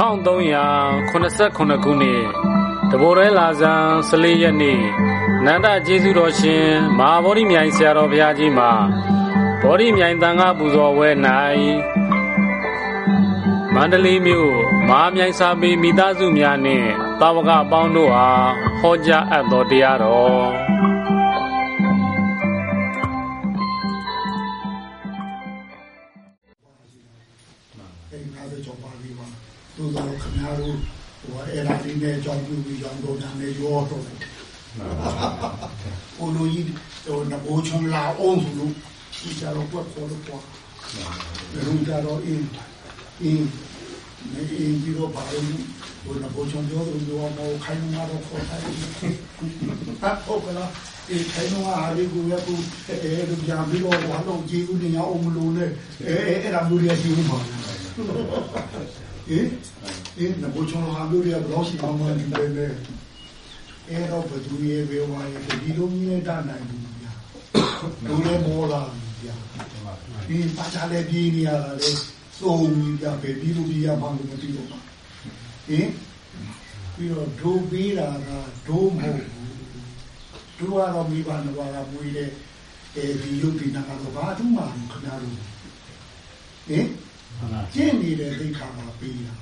1389ခုနှစ်တဘိုရဲလာဇန်14ရက်နေ့နန္ဒကျေးဇူးတော်ရှင်မဟာဗောဓိမြိုင်ဆရာတော်ဘုရားကြီးမှာဗောဓိမြိုင်တန်ခါပူဇော်ဝဲ၌မန္တလေးမြို့မဟာမြိုင်စာပေမိသားစုများနှင့်တာဝကအပေါင်းတို့အားဟောကြားအပ်သောတရားတော် နဘောချုံလာအောင်ဆိုလို့ဒီကြတော့ပတ်ခေါ်လို့ပေါ့လူကြတော့အင်းအင်းနေအင်းဒီတော့ပါလို့ဟိုနဘောချုံပြောလို့ပြောတော့ခိုင်းမှာတော့ခေါ်တယ်ဟာဟုတ်ကလားဒီခိုင်းမှာအားလေးကိုရကူအဲလူကြပြီးတော့ဘာလို့ကြည့်ဦးနေအောင်မလို့လဲအဲအဲ့ဒါမျိုးရရှိဦးမှာဟင်ဒီနဘောချုံဟာမျိုးရဘလောက်ရှိအောင်မလဲဒီလေအဲ့တော့ဘသူရဲ့ဘေဝါရဲ့ဒီလိုမျိုးတတ်နိုင်ဘူးဗျာ လူလည်းမောလာပြီဗျာဒီပါချလည်းပြေးနေရတာလေစုံပြီဗျာပဲပြီးလို့ပြရမှလို့မသိတော့ပါဟင်ပြီးတော့ဒိုးပေးတာကဒိုးမဟုတ်ဘူးဒိုးကတော့မိဘနှစ်ပါးကမွေးတဲ့အဲဒီရုပ်ဒီနာကတော့ဘာသူမှမခင်ဗျားတို့ဟင်ကျင့်နေတဲ့သိက္ခာမှာပေးတာ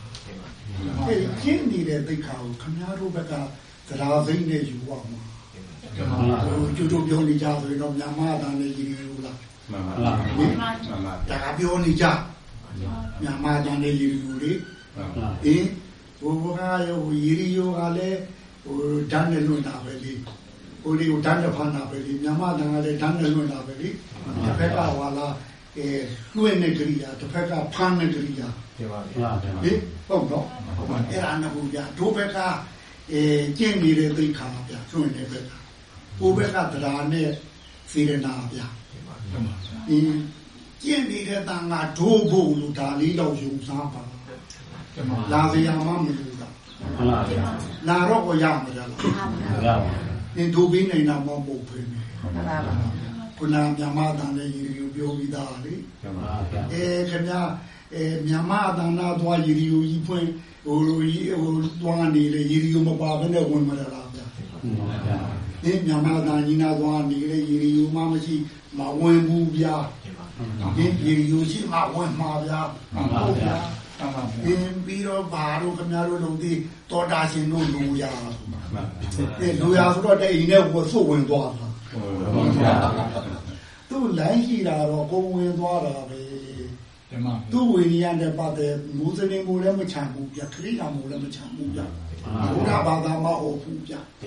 အဲကျင့်နေတဲ့သိက္ခာကိုခင်ဗျားတို့ဘက်ကသရာသိမ့်နဲ့ယူပါမှာဟို ကျွတ်ကျွတ်ပြောနေကြဆိုရင်တော့မြန်မာတန်နေကြီးလို့လားမှန်ပါမှန်ပါမှန်ပါဒါကပြောနေကြမြန်မာတန်နေကြီးလို့လေမှန်ပါအင်းဘုရားရောရီရီယောကလည်းဟိုဓာတ်နဲ့လွတ်တာပဲလေဟိုလေဓာတ်နဲ့ဖမ်းတာပဲလေမြန်မာတန်ကလည်းဓာတ်နဲ့လွတ်တာပဲလေတစ်ဖက်ကဟွာလာအဲလွှဲနေကြရိယာတစ်ဖက်ကဖမ်းနေကြရိယာပြပါပြီဟင်ဟုတ်တော့အဲ့ဒါနဲ့ဘုရားဒုဘက်ကအဲကျင့်နေတဲ့သိက္ခာဗျာကျွင့်နေတဲ့ဘက်က ကိုဘက်ကတရားနဲ့စေရနာဗျာအင်းကျင့်နေတဲ့တန်ကဒိုးဖို့လို့ဒါလေးတော့ယုံစားပါလာစရာမှမလိုတာလာတော့ကိုရမှာလားအင်းဒိုးပြီးနေတာမဟုတ်ဘူးပဲခုနမြန်မာတန်နဲ့ရေရီကိုပြောပြီးသားလေပြပါအဲခင်ဗျာအဲမြန်မာအတန်နာသွားရီရီကိုကြီးဖွင့်ဟိုလိုကြီးဟိုသွားနေလေရီရီကိုမပါဘဲနဲ့ဝင်မလာလားဗျာဒီမြန် မာအတန်ကြီးနာသွားနေလေရီရီကိုမှမရှိမဝင်ဘူးဗျာဒီရီရီကိုရှိမှဝင်မှာဗျာဟုတ်ဗျာဒီပြီးတော့ဘာလို့ခင်ဗျားတို့လုံးသေးတော်တာရှင်တို့လူရမှန်ပါအဲလူရဆိုတော့တဲ့အိမ်နဲ့ကိုစုဝင်သွားတာဟုတ်ပါသူ့လိုင်းရှိတာတော့ကိုယ်ဝင်သွားတာပဲဓမ္မသူ့ဝိညာဉ်နဲ့ပတ်သက်မူစလင်ကိုလည်းမချမ်းဘူးဗျခရိယာမို့လည်းမချမ်းဘူးဗျ ဘုရားဘာသာမဟုတ်ဘူးဗျဒီ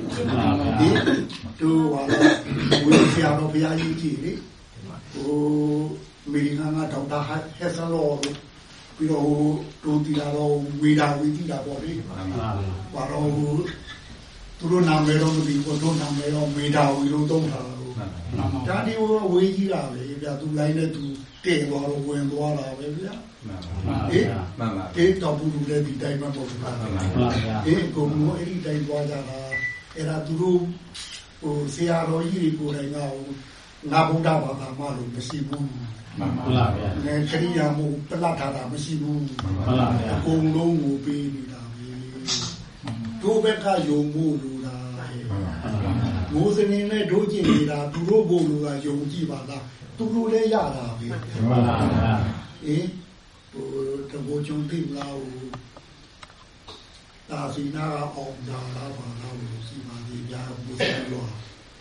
တို့ဟာလည်းဝိဆရာတော်ဘုရားကြီးကြီးလေဟိုအမေရိကန်ကဒေါက်တာဟက်ဆန်လောတို့ပြီးတော့တို့တီလာတော့ဝေဒါဝီတီလာပေါ့လေဘာတော့သူတို့နာမည်တော့မသိဘူးတို့နာမည်တော့မေဒါဝီလို့သုံးတာလို့ဓမ္မဒါဒီဝေးကြီးတာပဲဗျသူလိုင်းနဲ့သူ တည့်သွားတော့ဝင်သွားတာပဲဗျမှန်ပါအေးမှန်ပါအေးတော့ဘူးလူလည်းဒီတိုင်းမပေါ့ဗျာအေးကိုမိုးအဲ့ဒီတိုင်းသွားကြတာအဲ့ဒါသူတို့ဟိုဆရာတော်ကြီးတွေကိုယ်တိုင်ကဟိုငါဗုဒ္ဓဘာသာမှလို့မရှိဘူးမှန်ပါငယ်ခရိယာမို့ပလတ်ထားတာမရှိဘူးအကုန်လုံးကိုပေးနေတာပဲတို့ဘက်ကယုံမှုလူတာမိုးစနေနဲ့တို့ကြည့်နေတာသူတို့ဘုံလူကယုံကြည်ပါလား သူတို့လည်းရတာပဲအေးဟိုတဘောချုံတိမလားဟိုဒါစီနာအောင်ဒါလာပါလားဟိုစီပါဒီပြာဘုရားရော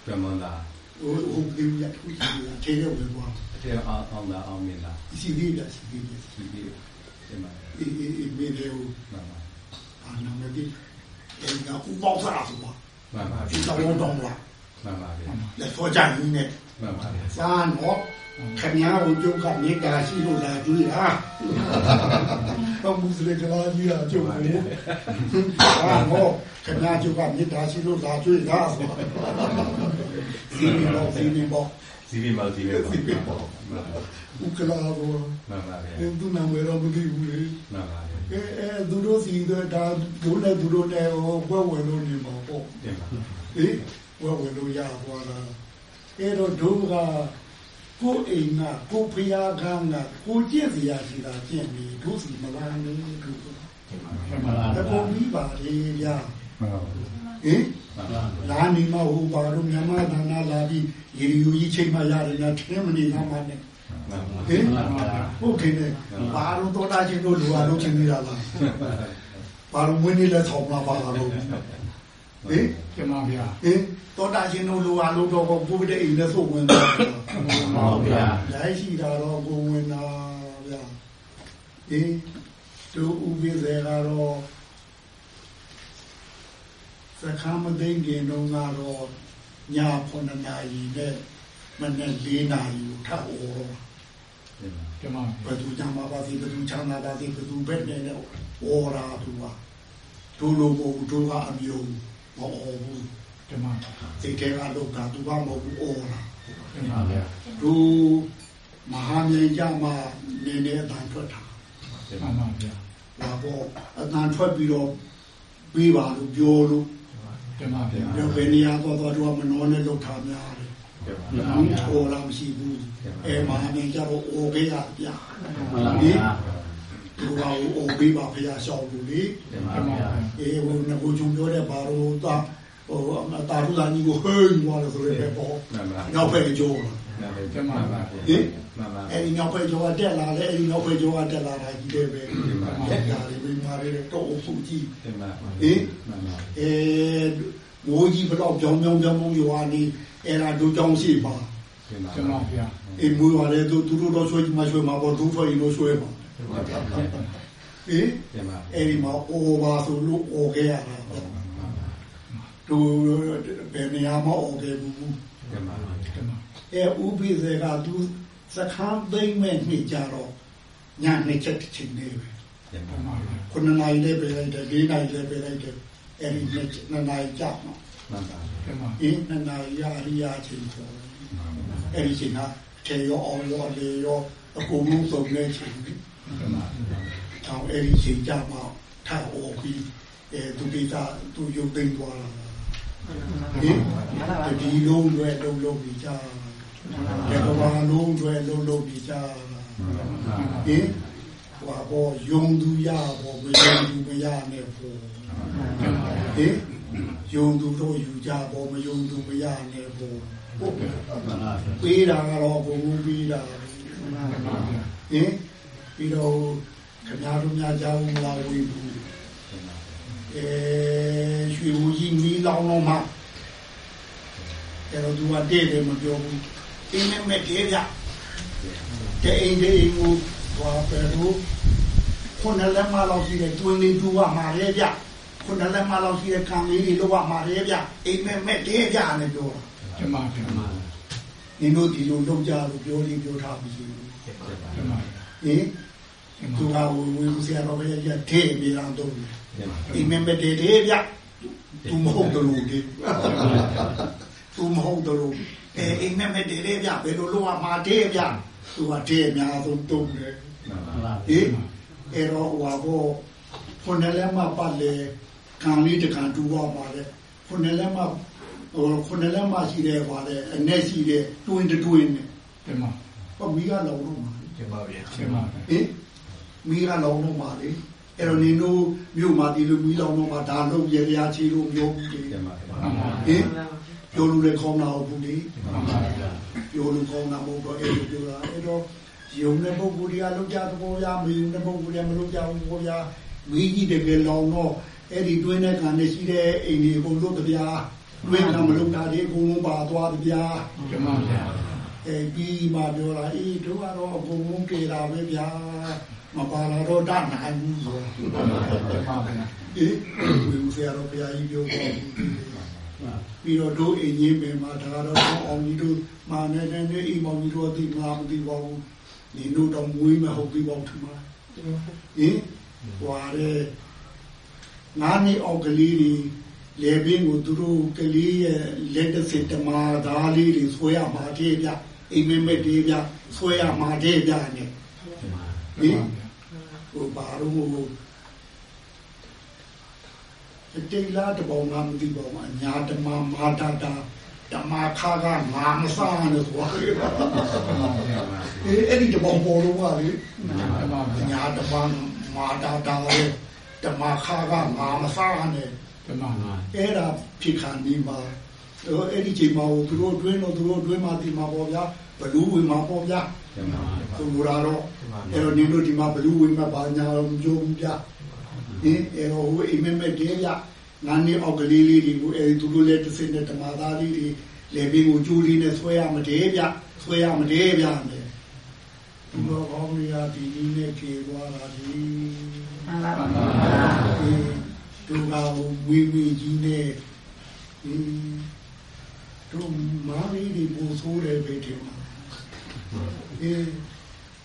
ပြမလားဟိုဟိုဒီရထူးစီရထေရဝင်သွားအထက်အောင်အောင်တာအောင်မြင်လားစီလေးပြစီလေးပြရှိပြီဒီမှာအေးအေးအေးမေလေဟိုမှန်ပါအာနာမတိအဲ့ဒါဥပေါစားဆိုပါမှန်ပါဒီတော့တော့လားမှန်ပါဗျာလက်စောကြရင်းနဲ့ မှန်ပါဗျာစာနော်ခင်ဗျားကိုကြုတ်ကမြေတာရှိလို့လာကြွေးတာတော့မူစလင်ကလာကြီးတာကြုတ်တယ်အာနော်ခင်ဗျားကြုတ်ကမြေတာရှိလို့လာကြွေးတာဆိုစီမီတော့စီမီပေါ့စီဗီမော်တီပဲပေါ့မှန်ပါဥကလာဘောမှန်ပါဗျာအင်းသူနာမည်တော့မသိဘူးလေမှန်ပါဗျာအဲအဲသူတို့စီတော့ဒါဒုနဲ့သူတို့နဲ့ဟိုဘွဲဝင်လို့နေမှာပေါ့တင်ပါဟေးဘွဲဝင်လို့ရသွားတာ အဲတော့ဒုကကိုယ်အိမ်ကကိုယ်ဖျားခန်းကကိုယ်ကျင့်စရာရှိတာကျင့်ပြီးဒုစီမလာနေဒုမတကုန်ပြီးပါလေဗျာဟုတ်ဟင်လာနေမဟုတ်ပါတော့မြန်မာသာနာလာပြီးရေယူကြီးချိန်မှရတယ်များထင်းမနေသားမှနဲ့ဟင်ဟုတ်ခင်လေဘာလို့တော်တာချင်းတို့လူအားလုံးချင်းနေတာလားဘာလို့ဝင်းနေလဲထောင်လာပါလားလို့ ဟင်ကျမဗျာဟင်တော်တာချင်းတို့လူအားလုံးတော့ကိုဗစ်အိမ်နဲ့ဆိုဝင်တာဟုတ်ဗျာလိုက်ရှိတာတော့ကိုဝင်တာဗျာဟင်တို့ဥပိ္ပေကတော့စခမ်းမသိင်ခင်တုန်းကတော့ည9နာရီနဲ့မနေ့4နာရီကိုထပ်ဩတော့ကျမဘယ်သူကြမှာပါစီဘယ်သူချမ်းသာပါစီဘယ်သူဘက်နဲ့လဲဩရာသူကတို့လိုမဟုတ်ဘူးတို့ကအမျိုး မဟုတ်ဘူးကျမစိတ်ထဲကလောက်တာသူကမဟုတ်ဘူးဩရာကျမဗျာတို့မဟာမြေကြမှာနေနေအတန်ထွက်တာကျမဗျာလာပေါ့အတန်ထွက်ပြီးတော့ပြီးပါလို့ပြောလို့ကျမဗျာပြောဘယ်နေရာတော့တော့တို့ကမနှောနဲ့လောက်ထားများတယ်ကျမဘူးဗျာထော်လာမရှိဘူးအဲမဟာမြေကြတော့ဩခဲ့ရပြမှန်ပါဗျာ တို့ကဩပေးပါဖရာရှောက်လို့လေကျမဗျာအေးဟိုငကိုချုံပြောတဲ့ဘာလို့တာဟိုအတာရုလာကြီးကိုဟေးသွားလို့ဆိုရဲပေါ့မှန်ပါနောက်ဖက်ကြောလာမှန်ပါဟင်မှန်ပါအဲဒီနောက်ဖက်ကြောကတက်လာတယ်အဲဒီနောက်ဖက်ကြောကတက်လာတာကြီးတယ်ပဲတက်လာတယ်မိမာလေးတော့အုပ်စုကြီးမှန်ပါဟင်မှန်ပါအဲမိုးကြီးဘလောက်ကြောင်ကြောင်ကြောင်ရွာနေအဲ့ဒါတို့ကြောင်ရှိပါကျမဗျာအေးမွေးပါလေသူသူတို့တော့ဆွဲကြီးမဆွဲမှာပေါ့ဒူးထွက်ရင်တော့ဆွဲပါ ဟင်မှန်ပါအဲ့ဒီမှာအိုပါဆိုလို့အိုခဲ့ရတာပေါ့သူဘယ်နေရာမှာအိုခဲ့ဘူးမှန်ပါကျမအဲဥပိ္ပေကသူစခန်းသိမ့်မဲ့နှစ်ကြတော့ညနေချက်တစ်ချိန်နေပဲကျမဗျာခုနှစ်နာရီလည်းပြလိုက်တယ်လေးနာရီလည်းပြလိုက်တယ်အဲ့ဒီနှစ်နှစ်နာရီကြာမှာမှန်ပါကျမအင်းနှစ်နာရီရရိယာချိန်ဆိုအဲ့ဒီချိန်ကထေရောအောင်ရောလေရောအကုန်လုံးစုံနေချိန် ကျမတောင်အဲ့ဒီချိန်ကြမှာထားအော်ပြီးအဲသူပိတာသူရုပ်သိမ်းသွားတာဟင်ဒီလုံးတွေလုံးလုံးပြီးကြာတယ်ကဘာလုံးတွေလုံးလုံးပြီးကြာဟင်ဟွာဘောယုံသူရဘောမယုံသူမရနဲ့ဘောဟင်ယုံသူတို့ယူကြဘောမယုံသူမရနဲ့ဘောဟုတ်ပေးတာကတော့ဘုံပေးတာဟင် ပြီးတော့ခင်ဗျားတို့များကြောင်းလာဝေးဘူးအဲရွှေဘူးကြီးမီးလောင်းလုံးမှာအဲ့တော့သူကတဲ့တယ်မပြောဘူးအင်းနဲ့မဲ့သေးဗျတဲ့အိမ်လေးအိမ်ကိုသွားပဲလို့ခုနလက်မလောက်ရှိတဲ့တွင်းလေးတူကမှာလေဗျခုနလက်မလောက်ရှိတဲ့ခံလေးတွေလောက်မှာလေဗျအိမ်မဲ့မဲ့သေးဗျနဲ့ပြောတာကျမဗျာနင်တို့ဒီလိုလုပ်ကြလို့ပြောလေးပြောထားပြီးကျမဟင်ကျမ သူကဝေဝေဆရာတော်ဘုရားကြီးထဲ့ပြေအောင်တော့အိမ်မဲ့မဲ့သေးသေးဗျသူမဟုတ်တယ်လို့ဒီသူမဟုတ်တယ်လို့အဲအိမ်မဲ့မဲ့သေးသေးဗျဘယ်လိုလုပ်ရမှာသေးဗျသူကထဲ့အများဆုံးတုံးတယ်မှန်ပါဟင်အဲ့တော့ဟွာဘောခုနလည်းမပတ်လေခံလေးတခံတူပါပါလေခုနလည်းမဟိုခုနလည်းမရှိတဲ့ဟွာလေအနေရှိတဲ့တွင်းတွင်းနဲ့ကျမဟောမိကလောင်တော့မှာကျမဗျာကျမဟင် မိကလောင်တော့မှာလေအဲ့တော့နင်တို့မြို့မှာဒီလိုမိလောင်တော့မှာဒါလုပ်ရရချီလို့မျိုးဘူးလေမှန်ပါမှန်ပါဟင်ပြောလို့လည်းခေါင်းနာဟုတ်ဘူးလေမှန်ပါဗျာပြောလို့ခေါင်းနာမဟုတ်တော့အဲ့လိုပြောတာအဲ့တော့ယုံတဲ့ပုဂ္ဂိုလ်တွေကလောက်ကြသဘောရမယုံတဲ့ပုဂ္ဂိုလ်တွေကမလောက်ကြဘူးဘောဗျာမိကြီးတကယ်လောင်တော့အဲ့ဒီတွင်းတဲ့ခံနေရှိတဲ့အိမ်တွေကိုလို့တပြားတွင်းကမလောက်တာဒီအကုန်လုံးပါသွားတပြားကျမဗျာအဲပြီးမှပြောလာအေးတို့ကတော့အကုန်လုံးကြေတာပဲဗျာ မပါလာတော့တနိုင်ဘူးဆိုကျမဗျာအေးဝေဦးဆရာတော်ဘုရားကြီးပြောတော့ပြီးတော့တို့အိမ်ကြီးပင်မှာဒါကတော့အောင်ကြီးတို့မာနေနေနေအိမ်မောင်ကြီးတို့အတိမာမသိပါဘူးဒီတို့တော့မွေးမဟုတ်ပြီပေါ့ထမဟင်ဟွာတဲ့ငါးနှစ်အောက်ကလေးတွေလေဘင်းကိုသူတို့ကလေးရဲ့လက်တစ်စစ်တမာသားလေးတွေဆွဲရမှာတည်းဗျအိမ်မက်မက်တည်းဗျဆွဲရမှာတည်းဗျနဲ့ကျမ ဟင်ဟိုဘာလို့ဟိုတိတ်လာတပေါင်းငါမသိပါဘူးအညာဓမ္မမာတာတာဓမ္မခါကငါမစားနဲ့ဆိုတော့အေးအဲ့ဒီတပေါင်းပေါ်လို့ပါလေကျမဗျာညာဓမ္မမာတာတာလေဓမ္မခါကငါမစားနဲ့ဓမ္မပါအဲ့ဒါဖြစ်ခံနေမှာတော့အဲ့ဒီချိန်မှာသူတို့တွင်းတော့သူတို့တွင်းမှာဒီမှာပေါ့ဗျာဘလူးဝင်မှာပေါ့ဗျာ ဓမ္မပါသူတို့လာတော့အဲ့တော့ဒီလိုဒီမှာဘလူးဝင်မှာဘာညာတော့ကြုံဗျာဟင်အဲ့တော့ဟိုအိမ်မက်မက်တဲဗျာနာနေအောက်ကလေးလေးတွေကိုအဲ့သူတို့လည်းတစ်စင်းနဲ့ဓမ္မသားလေးတွေလေဘင်းကိုကျိုးလေးနဲ့ဆွဲရမတဲဗျာဆွဲရမတဲဗျာမယ်ဒီတော့ကောင်းရဒီနည်းနဲ့ပြေသွားတာဒီမှန်ပါပါဒီဒုက္ခကိုဝေဝေကြီးနဲ့ဒီတို့မာရီဒီပူဆိုးတယ်ပဲဒီမှာ အဲ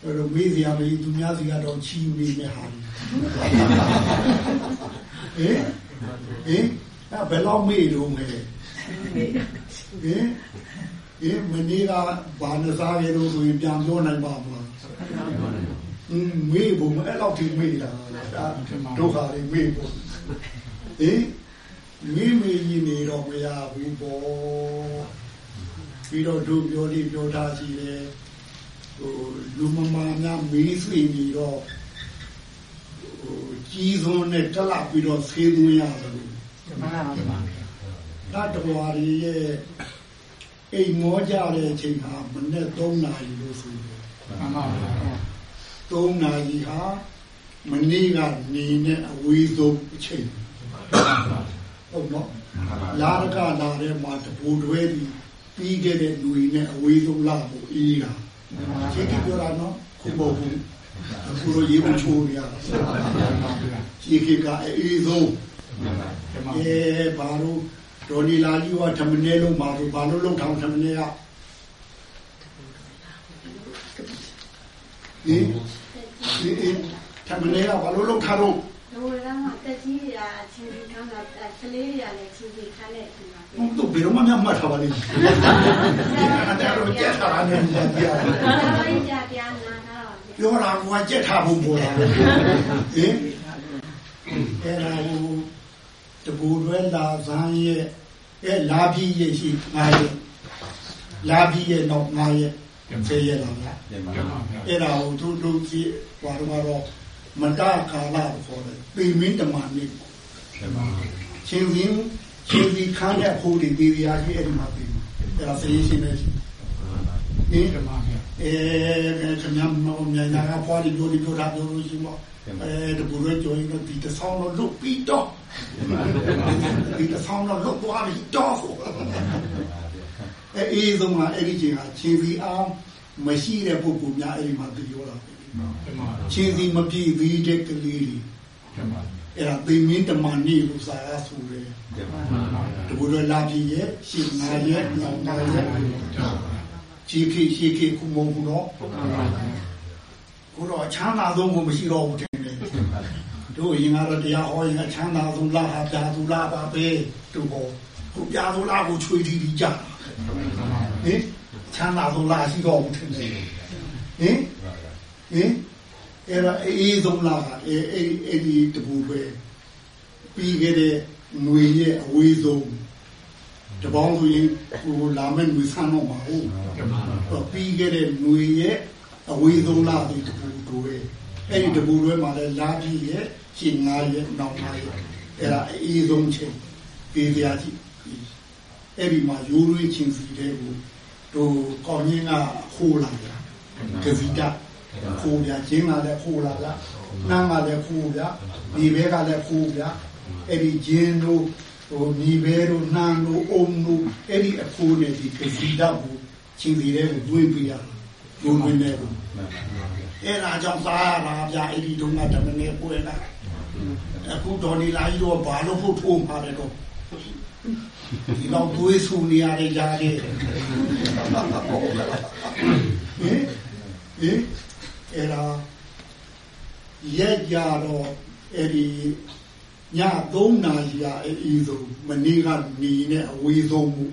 အဲ့တော့မေးစရာမကြီးသူများစီကတော့ချီးနေနေဟာဟင်ဟင်အဲ့ဘယ်တော့မေးတော့မဲဟင်ဟင်မနေ့ကဘာနစားရလို့ဆိုရင်ပြန်ပြောနိုင်ပါမလားอืมမေးဖို့အဲ့လောက်ထိမေးတာဒါဒုက္ခတွေမေးဖို့ဟင်မေးမေးကြီးနေတော့မရဘူးပေါ့ပြီးတော့တို့ပြောလေးပြောထားရှိတယ် ဟိုလူမမာများမေးဆွေးနေတော့ဟိုကြီးစွန်းနဲ့တက်လာပြီးတော့ဆေးသွင်းရတယ်လို့မှန်ပါပါဒါတဘွားကြီးရဲ့အိမ်မောကြတဲ့အချိန်ဟာမနေ့3နာရီလို့ဆိုတယ်မှန်ပါပါ3နာရီဟာမနေ့ကနေနဲ့အဝေးဆုံးအချိန်ဟုတ်နော်လာရကလာတဲ့မှာတပူတွဲပြီးပြီးခဲ့တဲ့လူတွေနဲ့အဝေးဆုံးလာဖို့အေးတာ ရှင်းကြပြောတာနော်ခုမဟုတ်ဘူးအခုလိုရေးဖို့ချိုးရတာရှင်းခေကအေးဆုံးဓမ္မအဲဘာလို့ဒေါ်နီလာကြီးကဓမ္မနေလုံးမှာလို့ဘာလို့လုံထောင်ဓမ္မနေကဟင်ဒီဓမ္မနေကဘာလို့လုံထားတော့ လူရမ်းတက်ကြီးရချင်းဒီခန်းကကလေးရလည်းချင်းဒီခန်းနဲ့ဒီမှာဘုံတို့ဘယ်တော့မှမမှတ်ထားပါလိမ့်မယ်အဲ့ဒါတော့ကြက်ထားတာနဲ့ကြည့်ရဒါပဲကြာပြာနာတာပါပြောတာကကြက်ထားဖို့ပေါ်တာဟင်အဲ့ဒါဟိုတပူတွဲလာဇန်းရဲ့အဲလာပြီးရဲ့ရှိငါရဲ့လာပြီးရဲ့တော့ငါရဲ့ဆေးရလာလားဓမ္မဓမ္မပါပါအဲ့ဒါကိုသူတို့ကြည့်ဟိုတော့ မတကာလကိုခေါ်တယ်ပေမင်းတမန်နေဓမ္မပါချင်းစင်းချင်းဒီခန်းတဲ့ဟိုဒီဒီရာကြီးအဲ့ဒီမှာပြီးအဲ့ဒါဆေးရှင်နေရှိဟင်ဓမ္မပါအဲခင်ဗျာမောင်မြန်နာကဖွားဒီပြောဒီပြောတာပြောလို့ရှိမောအဲတပူရဲကျော်ရင်တော့ဒီတဆောင်းတော့လုတ်ပြီးတော့ဒီတဆောင်းတော့လုတ်သွားပြီးတော့အဲအေးဆုံးကအဲ့ဒီချိန်ကချင်းစီအောင်မရှိတဲ့ပုဂ္ဂိုလ်များအဲ့ဒီမှာပြောတာဓမ္မ ချင်းစီမပြည့်သေးတဲ့ကလေးတွေဓမ္မအဲ့ဒါသိမင်းတမန်နေလို့စာရဆိုတယ်ဓမ္မတပူရဲလာပြည့်ရဲ့ရှင်းနာရဲ့ညောင်နာရဲ့ជីခိရှိခိကုမုံဘူးတော့ကိုတော့ချမ်းသာဆုံးကိုမရှိတော့ဘူးတင်တယ်တို့ရင်ကတော့တရားဟောရင်ချမ်းသာဆုံးလားဟာပြာသူလားပါပဲတို့ဟောကိုပြာသူလားကိုချွေးတီးတီးကြဟင်ချမ်းသာဆုံးလားရှိတော့ဘူးတင်တယ်ဟင် ဟင်အဲ့ဒါအေးဆုံးလာတာအဲအဲ့အဲ့ဒီတပူပဲပြီးခဲ့တဲ့ငွေရဲ့အဝေးဆုံးတပေါင်းဆိုရင်ဟိုလာမဲ့ငွေဆန်းတော့မှာဟုတ်ပြီးခဲ့တဲ့ငွေရဲ့အဝေးဆုံးလာတဲ့တပူတို့ပဲအဲ့ဒီတပူတွေမှာလဲလာပြီးရဲ့ရှင်ငါရဲ့နောက်ပါရဲ့အဲ့ဒါအေးဆုံးချင်းပေးပြရကြည့်အဲ့ဒီမှာရိုးရွေးချင်းစီတဲ့ကိုတို့ကောင်းရင်ကဟိုးလာတာကဗီတာ ခိုးပြချင်းကလည်းခိုးလာလားနှမ်းကလည်းခိုးပြဒီဘဲကလည်းခိုးပြအဲ့ဒီဂျင်းတို့ဟိုညီဘဲတို့နှမ်းတို့အုံတို့အဲ့ဒီအခိုးနဲ့ဒီကစီတာကိုချင်းစီတဲ့ကိုတွင်းပြရရိုးရွေးနေကိုအဲ့ဒါကြောင့်စားရတာဗျာအဲ့ဒီတုန်းကဓမ္မနဲ့ပွဲလာအခုတော်နေလာကြီးတော့ဘာလို့ဖို့ထိုးမှာလဲတော့ဒီတော့တွေးဆူနေရတဲ့ကြားတဲ့ဟင်ဟင် အဲ့ဒါရက်ကြတော့အဲ့ဒီည3နာရီကအဲ့ဒီဆုံးမနေ့ကနေနဲ့အဝေးဆုံးမှု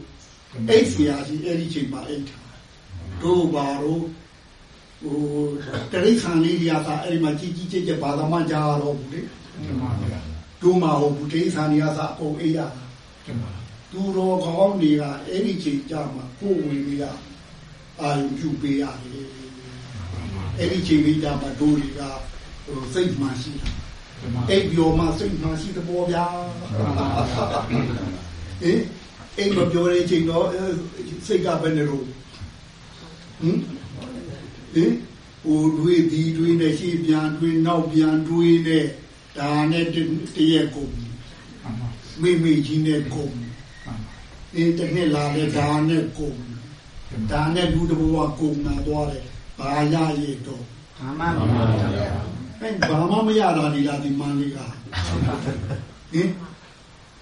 အဲ့ဆရာကြီးအဲ့ဒီချိန်မှာအဲ့ထားတို့ဘာတို့ဟိုတရိษံလေးတွေကသာအဲ့ဒီမှာကြီးကြီးကျယ်ကျယ်ဘာသာမှကြားရတော့ဘူးလေဓမ္မပါတို့မှာဟိုဘူးတရိษံတွေကသာအကုန်အေးရတာဓမ္မသူတော်ကောင်းတွေကအဲ့ဒီချိန်ကြမှာကိုယ်ဝင်ပြီးအာရုံပြုပေးရတယ် အဲ့ဒီချိန်လေးကြမှာတို့တွေကဟိုစိတ်မှန်ရှိတာအိပ်ပြောမှစိတ်မှရှိတဲ့ပေါ်ဗျာဟင်အိမ်မပြောတဲ့ချိန်တော့အဲစိတ်ကဘယ်နဲ့လို့ဟင်ဟင်ဟိုတွေးဒီတွေးနဲ့ရှေ့ပြန်တွေးနောက်ပြန်တွေးနဲ့ဒါနဲ့တရက်ကုန်မိမိကြီးနဲ့ကုန်ဒီတစ်နှစ်လာတဲ့ဒါနဲ့ကုန်ဒါနဲ့လူတစ်ဘဝကုန်လာသွားတယ် ဘာရရတော့ဘာမှမဟုတ်ဘူးဗျာအဲဘာမှမရတာဒီလားဒီမန္တလေးကဟင်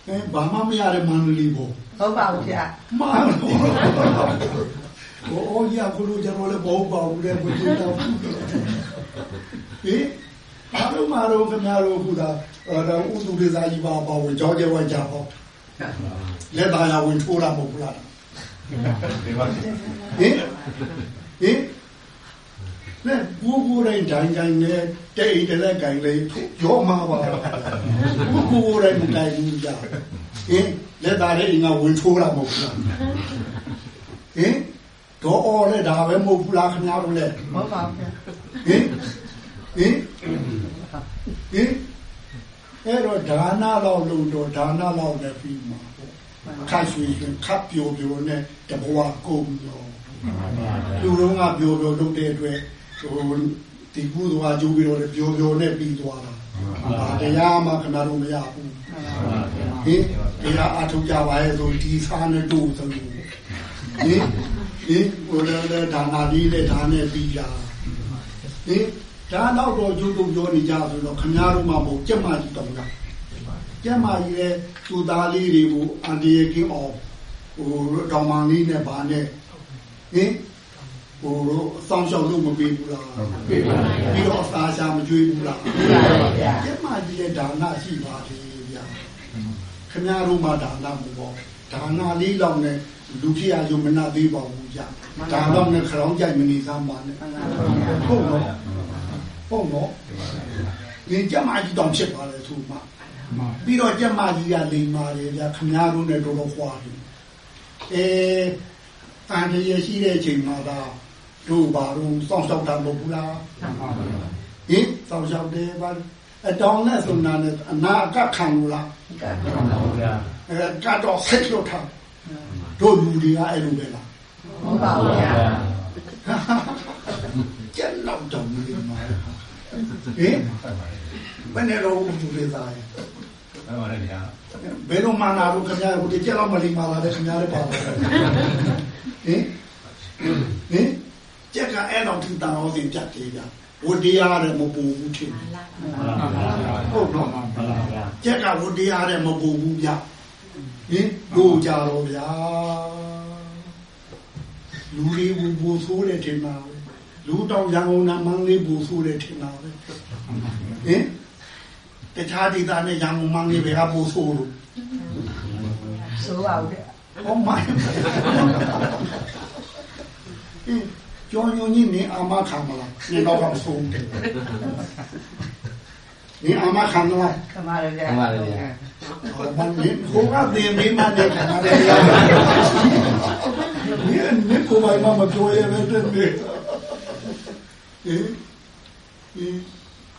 အဲဘာမှမရတဲ့မန္တလေးပေါ့ဟုတ်ပါဘူးဗျာမန္တလေးဟိုရကုလို့ကျွန်တော်လည်းမဟုတ်ပါဘူးလေဘယ်လိုတော့ဟင်ဘာလို့မတော်ခင်ဗျားတို့ခုဒါတော့ဥစုဒေသကြီးပါပါဝင်ကြောင်းကျဝကြပေါ့လက်သားရဝင်ထိုးတာမဟုတ်ဘူးလားဟင်ဟင် နဲ့ဘူဘူတိုင်းတိုင်းတိုင်းနဲ့တဲ့အိတ်တလက်ကိုင်လေးရောမှာပါဘူဘူတိုင်းမကိုင်ဘူးကြာဟင်လက်သားလေးငါဝင်ထိုးတာမဟုတ်ဘူးလားဟင်တော့အော်လေဒါပဲမဟုတ်ဘူးလားခင်ဗျားတို့လေဟုတ်ပါဘူးဗျာဟင်ဟင်ဟင်အဲ့တော့ဒါနလောက်လို့တော့ဒါနလောက်နဲ့ပြီးမှာပေါ့ခတ်ရွှေရွှေခတ်ပြိုပြိုနဲ့တဘဝကုန်ရောလူတော်ကပြိုပြိုလုပ်တဲ့အတွက် ဟိုဒီကူသွားကြိုးပြီးတော့ပြိုပြိုနဲ့ပြီးသွားတာတရားမှခဏတော့မရဘူးဟင်တရားအထုတ်ကြပါရဲ့ဆိုဒီစားနဲ့တို့ဆိုဟင်ဟင်ဟိုလည်းဒါနာလေးနဲ့ဒါနဲ့ပြီးတာဟင်ဒါတော့တော့ကျိုးတုံပြောနေကြဆိုတော့ခမားတို့မှမဟုတ်ကြက်မကြီးတောင်းတာကြက်မကြီးရဲ့သူသားလေးတွေကိုအန်ဒီရကင်းအောင်ဟိုတောင်မန်လေးနဲ့ဗာနဲ့ဟင် ဟိုအဆောင်ရှောက်လို့မပေးဘူးလားပေးပါပြီးတော့အစာရှာမကြွေးဘူးလားဟုတ်ပါဘူးဗျာကျမကြီးရဲ့ဒါနရှိပါလေဗျာခင်ဗျားတို့မှဒါနမပေါ့ဒါနလေးလောက်နဲ့လူဖြစ်ရယုံမနာသေးပါဘူးဗျာဒါတော့နဲ့ခရောင်းကြိုက်မနေသားပါနဲ့မှန်ပါဗျာဟုတ်နော်ဟုတ်နော်ဒီကျမကြီးတောင်ဖြစ်ပါလေသူမှပြီးတော့ကျမကြီးကလိမ်ပါလေဗျာခင်ဗျားတို့နဲ့တော်တော်ခွာတယ်အဲအန်ရရှိတဲ့အချိန်မှာဒါ တို့ဘာလို့စောင့်ရှောက်တာမဟုတ်ဘူးလားဟင်စောင့်ရှောက်တယ်ဗာအတောင်းနဲ့ဆိုတာနဲ့အနာအကခံလို့လားကဲအဲကတော့ဆက်လို့ထားတို့လူတွေကအဲ့လိုပဲလားဟုတ်ပါဘူးဗျာကျန်တော့တောင်းနေမှာဟင်ဘယ်နဲ့တော့လူတွေသားရဲ့အဲ့ပါလေဗျာဘယ်လိုမှနာလို့ခင်ဗျားတို့ဒီကျက်တော့မလီမာလာတဲ့ခင်ဗျားလည်းပါတော့ဟင်ဟင် ကျက်ကအဲ့တော့သူတန်အောင်စင်ကြက်သေးကြဝတရားလည်းမပူဘူးထင်တယ်ဟုတ်တော့ကျက်ကဝတရားလည်းမပူဘူးဗျဟင်တို့ကြတော့ဗျာလူလေးဘူဘူဆိုးတယ်ထင်တာပဲလူတောင်ရန်ကုန်နာမန်းလေးဘူဆိုးတယ်ထင်တာပဲဟင်တခြားဒေသနဲ့ရန်ကုန်မန်းလေးပဲကဘူဆိုးလို့ဆိုပါဘူးဗျာ Oh my ဟင် ကျော်ညွန်ကြီးနေအာမခံမလားနေတော့ကဆုံးတယ်နေအာမခံမလားခမားရဗျာဟောမနေကိုကသင်မင်းမနဲ့ခံရတယ်နေနေကိုမိုင်မမပြောရတဲ့တဲ့ဟင်ဟင်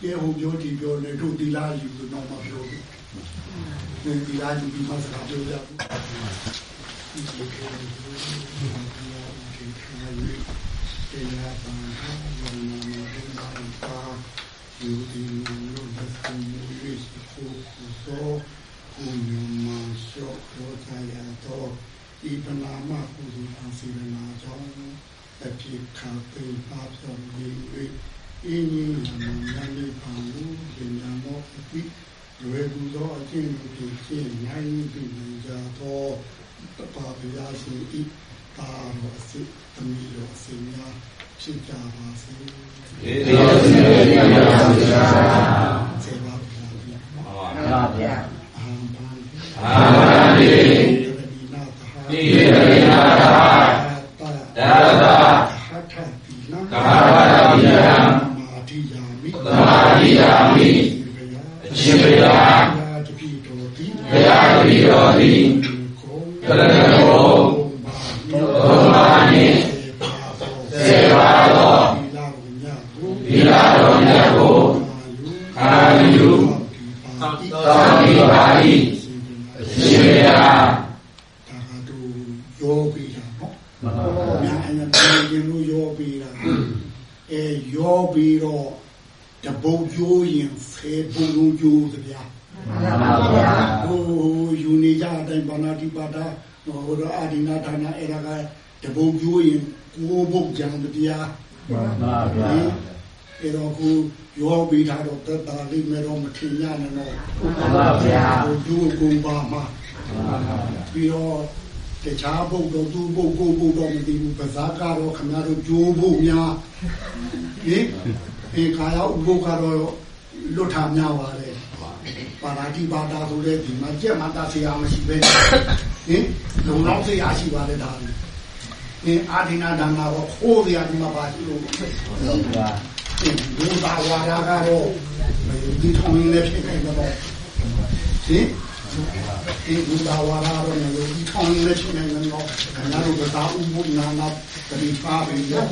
ဒီဟိုပြောဒီပြောနေတို့ဒီလားယူလို့တော့မပြောဘူးဒီဒီလားယူပြီးမှစကားပြောကြဘူး တရားပန်ဟာယမမဒိမာပါယူဒီလိုလက်ကူရစ်ကိုကိုသောကုညမဆောရောသာယတောဤပနာမကုသိုလ်အစီရနာကြောင့်အဖြစ်ခါပေပါဆုံးဒီဝိအင်းကြီးနမနိဗ္ဗာန်ကိုသင်္ကြန်မောအပိရွယ်ကူသောအကျင့်တို့ဖြင့်နိုင်ပြီကြသောတပါပရာရှိဤ ပါတော်အစစ်အမိတော်အစဉ်များဖြစ်ကြပါစေဒီလိုစီရင်ရပါဗျာ စေပါဘုရား မှန်ပါဗျာ အာမံ အာမတိ တိနာသဟ တိရိနာသ တ ဒါသ ဟထတိနာ ကာဝရတိယံ မာတိယာမိ သမာဓိယာမိအရှင်ဘုရား ဘုရားတပိတော်တိ ဘုရားတပည့်တော်သည် ကို ကလကကိုသုံးပါးနှင့်စေပါသော ဒီလာဝိညာဉ်ကို သီလတော်မြတ်ကိုအာယူ ဒီ ဤရှင်ဗျာ ဒါကသူရောပြီးတာနော် မှန်ပါဗျာ ညာအရင်ကရင်လို့ရောပြီးတာအဲရောပြီးတော့တပုတ်ကျိုးရင်ဖေပုံလုံးကျိုးသဗျာ မှန်ပါဗျာ ဟိုယူနေကြအတိုင်းဘာနာတိပါဒဟိုတော့အာဒီနာဌာနအဲ့ဒါကတပုတ်ကျိုးရင်ကိုဘုတ်ကြံတရား မှန်ပါဗျာ အဲ့တော့ကိုရောပြီးတာတော့သက်တာလေးမဲ့တော့မထင်ရနဲ့တော့ မှန်ပါဗျာ ဟိုဒုကုံပါမှာ မှန်ပါဗျာ ပြီးတော့တ ခြားဘုတ်တော့သူ့ဘုတ်ကိုဘုတ်တော့မသိဘူးပဇာကတော့ခင်ဗျားတို့ကြိုးဖို့များဟင်ဒီခါရောက်ဘုတ်ကတော့လွတ်ထားများပါလေပါရာတိပါတာဆိုတဲ့ဒီမှာကြက်မှတာဆရာမရှိပဲဟင်လုံလောက်ဆရာရှိပါလေဒါဒီအာဒိနာဒါနာကိုခိုးရဒီမှာပါရှိလို့မှန်ပါဗျာဒီဘုရားဝါဒကတော့ဒီထုံးရင်းနဲ့ဖြစ်နေတော့ဟင် ဒီဘုရားဝါဒကတော့လည်းဒီထုံးရင်းနဲ့ဖြစ်နေတော့ခင်ဗျားတို့ကသာဥပုနာနာပရိပါပဲရော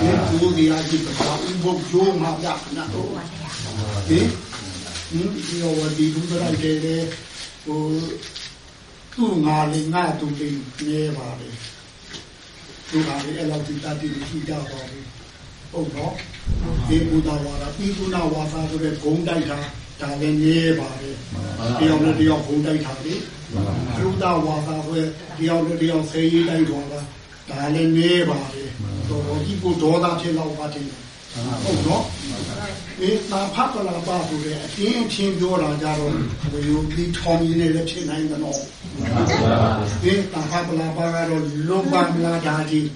ဒီဘုရားကြီးကသာဥပုကျိုးမှာပြနာတော့ဟင်ဒီရောဒီဘုရားတဲ့ဟိုသူ့ငါလေးငါသူလေးနေပါလေသူကလည်းအဲ့လောက်ဒီတတိရှိကြပါဘူးဟုတ်တော့ဒီဘုရားဝါဒပြီးကုနာဝါစာဆိုတဲ့ဂုံတိုက်တာ ဒါလည်းနေပါလေတယောက်နဲ့တယောက်ဂုံတိုက်တာလေဘုရားဝါစာဆိုတဲ့တယောက်နဲ့တယောက်ဆေးရေးတိုက်တော်တာဒါလည်းနေပါလေတော့ဒီကိုဒေါသဖြစ်လောက်ပါတယ်ဟုတ်တော့ဒီသာဖတ်ကလာပါဆိုတဲ့အတင်းအချင်းပြောတာကြတော့ဘယ်လိုဒီထောင်ရင်းနဲ့လည်းဖြစ်နိုင်တယ်နော်ဒီတာဖပလာပါကတော့လုံးပါမလာတာကြီး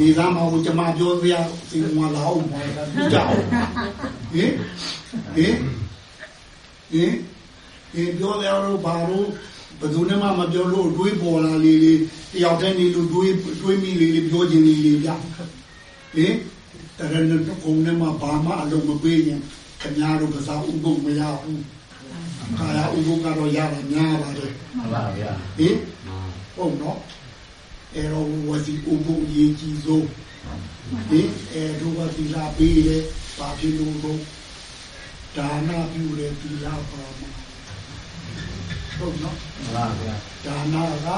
ဒီသားမဟုတ်ကျွန်မပြောပြစီမလာအောင်ပါကြောက်ဟင်ဟင်ဟင်ဒီပြောရတော့ဘာလို့ဘယ်သူမှမပြောလို့တွေးပေါ်လာလေလေတယောက်တည်းနေလို့တွေးတွေးမိလေလေပြောခြင်းလေလေပြဟင်တရဏတကုံနဲ့မှဘာမှအလုံးမပေးရင်ခင်ဗျားတို့ကစားဥပုပ်မရဘူးခါရဥပုပ်ကတော့ရတယ်များပါတယ်မှန်ပါဗျာဟင်ဟုတ်နော် အဲတော့ဝစီဥပုရေးကြည်စိုးဟင်အဲတို့ကသီလာပေးတယ်ဘာဖြစ်လို့တော့ဒါနပြုတယ်သီလာပါမှာဟုတ်နော်မှန်ပါဗျာဒါနက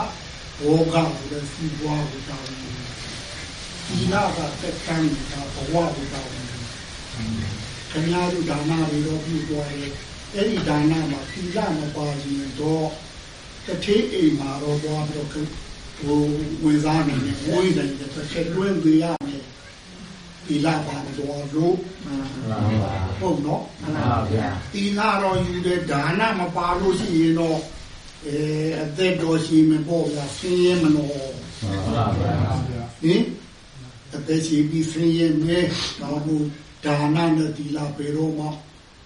ဘောကကိုလည်းစီးပွားကိုတောင်းတယ်သီလာကတက်ကံကဘဝကိုတောင်းတယ်ခင်ဗျားတို့ဒါနတွေတော့ပြုသွားတယ်အဲ့ဒီဒါနမှာသီလမပါရင်တော့တထေးအိမ်မှာတော့သွားပြီးတော့ ဟိုဝင်စားနေတယ်ဝိုးနေတယ်တစ်ချက်တွင်းပေးရမယ်ဒီလာပါတော့လို့မှန်ပါဟုတ်နော်မှန်ပါဗျာဒီလာတော့ယူတဲ့ဒါနမပါလို့ရှိရင်တော့အဲအသက်တော်ရှိမပေါ့ဗျာဆင်းရဲမလို့မှန်ပါဗျာဟင်အသက်ရှိပြီးဆင်းရဲမယ်တော့ဘုဒါနနဲ့ဒီလာပေတော့မှ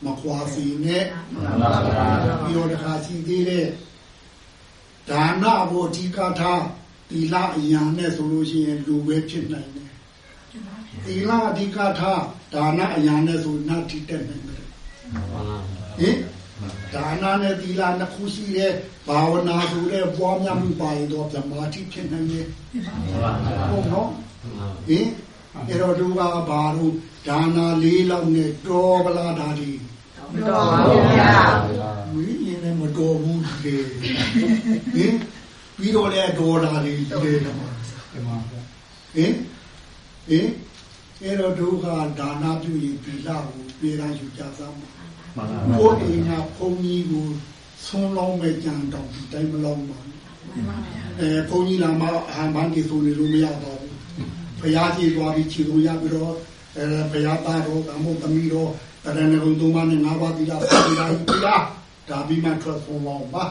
မခွာစီနဲ့မှန်ပါဗျာပြီးတော့တခါရှိသေးတဲ့ဒါနဘောအဓိကထား ဒီလအရာနဲ့ဆိုလို့ရှိရင်လူပဲဖြစ်နိုင်တယ်ဒီလအဓိကထားဒါနအရာနဲ့ဆိုနတ်တိတက်နိုင်တယ်ဟင်ဒါနနဲ့ဒီလနှစ်ခုရှိတဲ့ဘာဝနာဆိုတဲ့ပွားများမှုပါရင်တော့ဗမာတိဖြစ်နိုင်တယ်မှန်ပါဗျာဟုတ်နော်ဟင်အဲ့တော့သူကဘာလို့ဒါနာလေးလောက်နဲ့တော်ပလာတာဒီမတော်ပါဘူးဗျာဝိညာဉ်နဲ့မတော်ဘူးလေဟင် ပြီးတော့လဲဒေါ်လာလေးလေတော့ဒီမှာဟင်ဟင်အဲ့တော့ဒုက္ခဒါနာပြုရင်ဒီလာကိုပြေးရယူကြသမ်းပါမှန်ပါဘိုးအိမ်ကဘုန်းကြီးကိုဆုံးလောင်းမဲ့ကြံတောင်ဒီတိုင်းမလောင်းပါဘူးအဲဘုန်းကြီးလာမှအာမန်ဒီဆိုနေလို့မရတော့ဘူးဘုရားကြီးသွားပြီးခြေကိုရပြီးတော့အဲဘုရားသားတော်ကမုတ်သမီးတော်တရဏဂုံသုံးပါးနဲ့ငါးပါးသီလပါဠိတော်ဒီလားဒါပြီးမှထွက်ဆုံးလောင်းပါ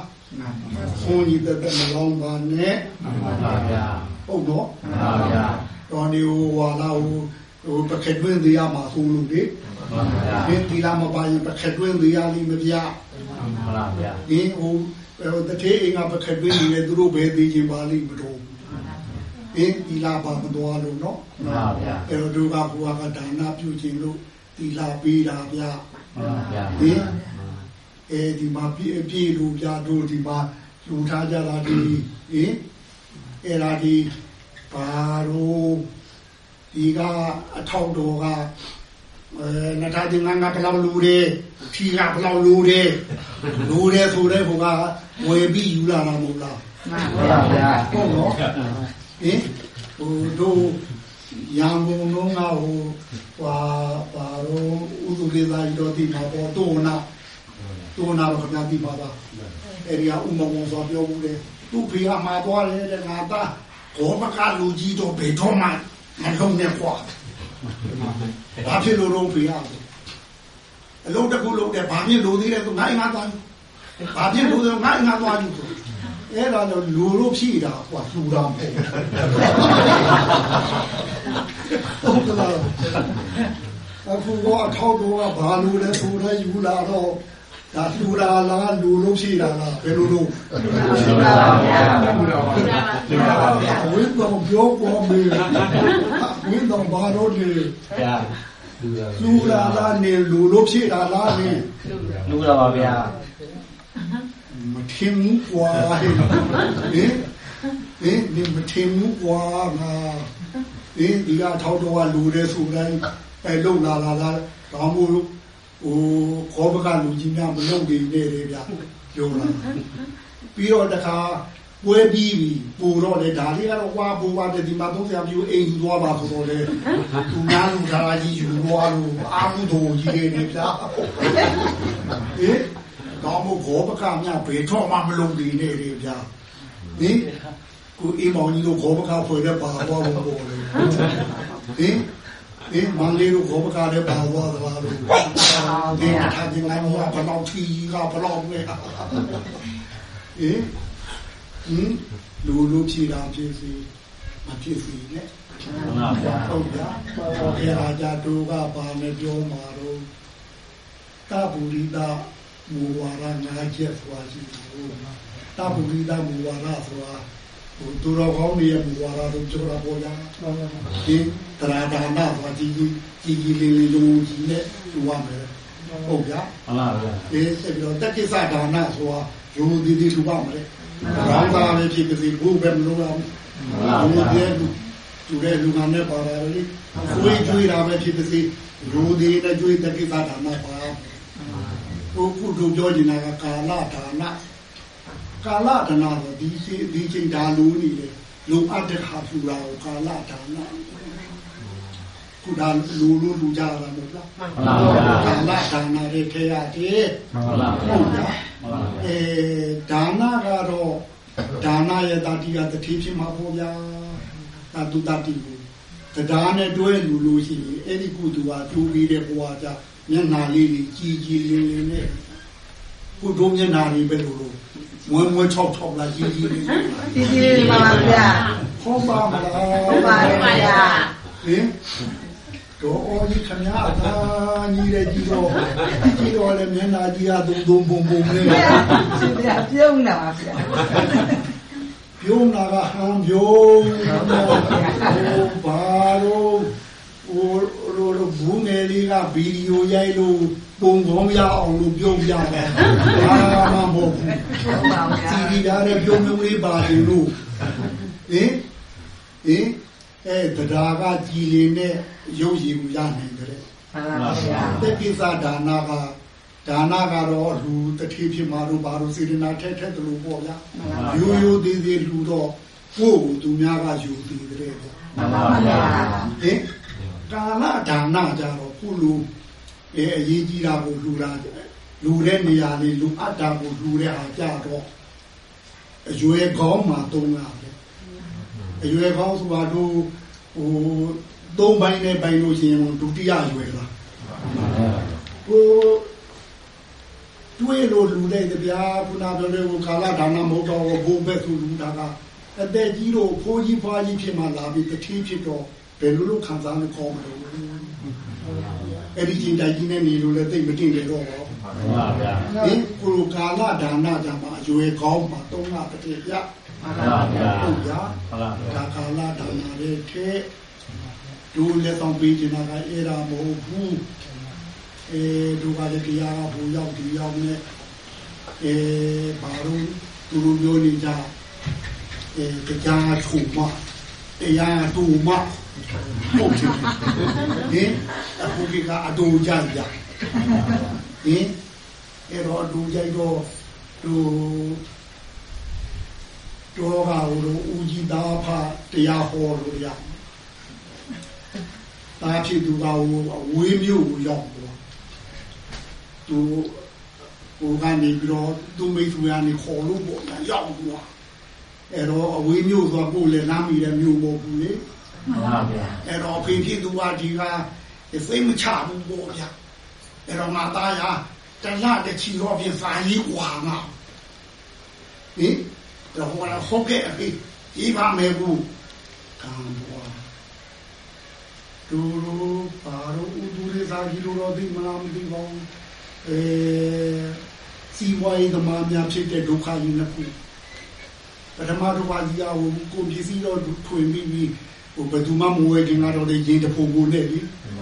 ဘုန်းကြီးတက်တက်မလောင်းပါနဲ့မှန်ပါဗျာဟုတ်တော့မှန်ပါဗျာတော်နေဟိုဟာလာဟိုဟိုပကက်တွင်းသေးရမှာဆိုလို့လေမှန်ပါဗျာဒီတီလာမပါရင်ပကက်တွင်းသေးရလိမ့်မပြမှန်ပါဗျာဒီဟိုဟိုတထေးအင်္ဂါပကက်တွင်းနေတယ်သူတို့ဘယ်သေးခြင်းပါလိမ့်မတော်အင်းတီလာပါမတော်လို့နော်မှန်ပါဗျာအဲ့တော့ဒုက္ခဘုရားကဒါနပြုခြင်းလို့တီလာပေးတာဗျာမှန်ပါဗျာဒီ အဲဒီမှာပြည့်ပြည့်လူပြတို့ဒီမှာလူထားကြတာဒီဟင်အဲ့ဒါဒီဘာလို့ဒီကအထောက်တော်ကအဲနထာတင်ငါငါဘယ်လောက်လူတယ်ထီကဘယ်လောက်လူတယ်လူတယ်ဆိုတဲ့ဘုကဝယ်ပြီးယူလာတာမဟုတ်လားမှန်ပါဗျာဟုတ်တော့ဟင်ဟိုတို့ရန်ကုန်လုံးကဟိုဟာပါတော့ဥဒုလေးသားကြီးတော်တိမှာပေါ်တော့နာ တော့နာတော့ခဏတိပါပါအဲ့ဒီကဥမမောဆိုပြောဘူးလေသူ့ဖေကမှာသွားတယ်တဲ့ငါသားဘောမကလူကြီးတော့ဘယ်တော့မှမလုံးနဲ့ကွာဘာဖြစ်လို့တော့ဖေကအလုံးတစ်ခုလုံးတဲ့ဘာဖြစ်လို့သေးတယ်သူငါ့ငါသွားဘာဖြစ်လို့လဲငါ့ငါသွားယူအဲ့ဒါတော့လူလို့ဖြည့်တာကွာလူတာမဟုတ်ဟုတ်ကလားအခုကအထောက်တော့ဘာလို့လဲဆိုတော့ယူလာတော့ ဒါလူလာလားလူလို့ဖြည့်တာလားဘယ်လိုလုပ်ရှိပါဗျာဝင်းတော်ပြောပေါ်မေဝင်းတော်ဘာလို့လဲဗျာလူလာလားနေလူလို့ဖြည့်တာလားနေလူလာပါဗျာမထင်ဘူးကွာဟင်ဟင်ဟင်ဒီမထင်ဘူးကွာငါဟင်ဒီကထောက်တော့လူတဲ့ဆိုတိုင်းအဲလုံလာလာလာကောင်းမို့ ဟိုခေါ်ပကလူကြီးများမလုံနေနေတယ်ဗျပြောလာပြီးတော့တခါပွဲပြီးပြီပူတော့လေဒါလေးကတော့ကွာပူပါတယ်ဒီမှာသုံးဆရာပြူအိမ်ယူသွားပါဆိုတော့လေသူများလူသားကြီးယူသွားလို့အာမှုတော်ကြီးတွေနေဗျာဟင်တော့မို့ခေါ်ပကမြဘယ်တော့မှမလုံနေနေတယ်ဗျာဟင်ကိုအိမ်မောင်ကြီးတို့ခေါ်ပကဖွယ်တဲ့ပါသွားလို့ပေါ့လေဟင် ဟင်မန်လေးတို့ခေါ်ပကလည်းပါသွားသလားလို့ဒီထားခြင်းလိုက်မှာဘယ်တော့ထီကဘယ်တော့လဲဟင်ဟင်လူလူဖြေတာဖြစ်စီမဖြစ်စီနဲ့မှန်ပါဗျာဟုတ်ကြခေအာကြတို့ကဘာနဲ့ပြောမှာတော့တပူရိတမူဝါဒငါးချက်ဆိုတာရှိတယ်တပူရိတမူဝါဒဆိုတာ ဟိုသူတော်ကောင်းတွေရဲ့မူဝါဒတို့ပြောတာပေါ်ကြဒီတရာဒါနဆိုတာကြီးကြီးကြီးကြီးလေးလေးလုံးကြီးနဲ့လူရမယ်ဟုတ်ကြမှန်ပါဗျာဒီဆက်ပြီးတော့တက်ကိစ္စဒါနဆိုတာယူဒီဒီလူပါမယ်ရောင်းသားလည်းဖြစ်ပြီးဘူးပဲမလို့ရဘူးဘုရားလူသူတဲ့လူငါနဲ့ပါလာလေကျွေးကျွေးတာပဲဖြစ်ပါစေလူဒီနဲ့ကျွေးတက်ကိစ္စဒါနပါဘုခုတို့ပြောနေတာကကာလဒါန ကာလဒါနဆိုဒီစီဒီချိန်ဒါလူနေလေလူအပ်တဲ့ဟာဖြူတာကိုကာလဒါနခုဒါလူလူလူကြတာမဟုတ်လားမှန်ပါဗျာကာလဒါနတွေခေရတယ်မှန်ပါဟုတ်လားမှန်ပါအဲဒါနကတော့ဒါနရဲ့တတိယတတိဖြစ်မှာပေါ့ဗျာတတုတတိကိုတရားနဲ့တွဲလူလို့ရှိရင်အဲ့ဒီကုသိုလ်ကတူပြီးတဲ့ဘဝကြမျက်နာလေးကြီးကြီးကြီးလင်းလင်းနဲ့ကုသိုလ်မျက်နာလေးပဲလို့လို့ မွေးမွေးချောက်ချောက်လာကြီးကြီးလေးနဲ့ဒီဒီပါဗျာဟောပါမလားဟုတ်ပါဗျာဟင်တော့အော်ဒီခမရအသာကြီးတဲ့ကြီးတော့ကြီးတော့လည်းမျက်နာကြီးကဒုံဒုံဘုံဘုံလေးရှင်ဗျာပြုံးတာပါဗျာပြုံးတာကဟန်ပြုံးဟိုဘာလို့ဟိုလိုလိုဘူးငယ်လေးကဗီဒီယိုရိုက်လို့ ပုံကောင်းရအောင်လို့ပြုံးပြတယ်ဘာမှမဟုတ်ဘူးဟုတ်ပါဗျာစီဒီဒါနဲ့ပြုံးပြုံးလေးပါတယ်လို့ဟင်ဟင်အဲတရားကကြည်လင်တဲ့ရုပ်ရည်ကိုရနိုင်တယ်မှန်ပါဗျာတက်ကိစ္စဒါနာကဒါနာကတော့လူတတိဖြစ်မှာလို့ဘာလို့စေတနာထက်ထက်တလို့ပေါ့ဗျာရိုးရိုးသေးသေးလူတော့ကိုယ့်ကိုသူများကယူသေးတယ်ပေါ့မှန်ပါဗျာဟင်ကာလဒါနကြတော့ခုလူ အဲအရေးကြီးတာကိုလူတာလူတဲ့နေရာလေးလူအပ်တာကိုလူတဲ့အားကြတော့အရွယ်ကောင်းမှသုံးတာပဲအရွယ်ကောင်းဆိုတာတို့ဟိုသုံးပိုင်းနဲ့ပိုင်းလို့ရှိရင်ဒုတိယရွယ်လားဟိုတွေးလို့လူတဲ့ကြဗျာခုနပြောတဲ့ဟိုကာလဒါနမဟုတ်တော့ဘုံဘက်ဆိုလူတာကအသက်ကြီးတော့ဖိုးကြီးဖွားကြီးဖြစ်မှလာပြီးတတိဖြစ်တော့ဘယ်လိုလုပ်ခံစားလို့ခေါ်မလို့ အဲ့ဒီချင်းတိုက်ကြီးနဲ့နေလို့လည်းသိမတင်ကြတော့ဘူးမှန်ပါဗျာဟင်ကိုလိုကာလဒါနကြမှာအရွယ်ကောင်းမှာသုံးလတစ်ထည့်ပြမှန်ပါဗျာဟုတ်ကြမှန်ပါဗျာဒါကာလဒါနလေးထဲဒူလက်ဆောင်ပေးနေတာကအဲ့ဒါမဟုတ်ဘူးအဲဒူကလည်းတရားကဟိုရောက်ဒီရောက်နဲ့အဲဘာလို့သူတို့ပြောနေကြအဲတရားချုံမတရားတူမ ဟုတ်တယ်ဟင်အခုဒီကအတူကြိုက်ကြဟင်အဲ့တော့အတူကြိုက်တော့သူတော်ကဟိုလိုဦးကြီးသားဖတရားဟောလို့ရတာဖြစ်သူကဟိုဝေးမျိုးကိုရောက်တော့သူဟိုကနေပြီးတော့သူမိတ်ဆွေကနေခေါ်လို့ပေါ့ရောက်သွားအဲ့တော့အဝေးမျိုးဆိုကိုယ်လည်းနားမိတဲ့မျိုးမဟုတ်ဘူးလေ မှန်ပါဗျာ အဲ့တော့ဖေဖြစ်သူကဒီကစိတ်မချဘူးပေါ့ဗျာအဲ့တော့ငါသားရတလတဲ့ချီတော့ပြင်စာရေးกว่าငါဟင်တော့ဟိုကဟုတ်ကဲ့အဖေဒီပါမယ်ဘူးကံပေါ်ဒူရူပါရူဒူရစာကြီးလိုတော့ဒီမလားမသိပါဘူးအဲစီဝိုင်းသမားများဖြစ်တဲ့ဒုက္ခကြီးနှစ်ခုပထမဒုက္ခကြီးကဟိုကိုပစ္စည်းတော့ထွင်ပြီးပြီး ဟိုဘယ်သူမှမဝဲခင်ကတော့လေရင်တဖို့ကိုနဲ့လေ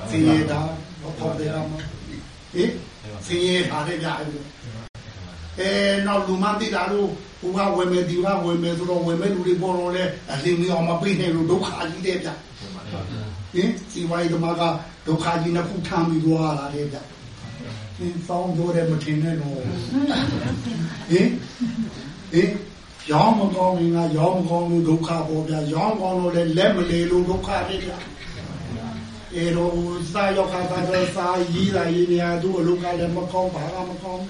စင်ရတာတော့ပေါ့တယ်မှာဟင်စင်ရတာတဲ့ကြာအဲ့လိုအဲနောက်လူမသိတာလို့ဟိုကဝယ်မယ်ဒီကဝယ်မယ်ဆိုတော့ဝယ်မယ်လူတွေပေါ်တော့လေအလင်းမအောင်မပြေးနဲ့လို့ဒုက္ခကြီးတဲ့ဗျဟင်စီဝိုင်းသမားကဒုက္ခကြီးနှစ်ခုထမ်းပြီးသွားတာတဲ့ဗျသင်ဖောင်းတော့တယ်မထင်နဲ့တော့ဟင်ဟင် ရောင်းမကောင်းရင်ကရောင်းမကောင်းလို့ဒုက္ခပေါ်ဗျာရောင်းကောင်းလို့လည်းလက်မလေလို့ဒုက္ခတဲ့ဗျအဲတော့စာရောက်ခါသာတော့စာရေးလာရေးနေရသူ့အလုပ်ကလည်းမကောင်းပါကမကောင်း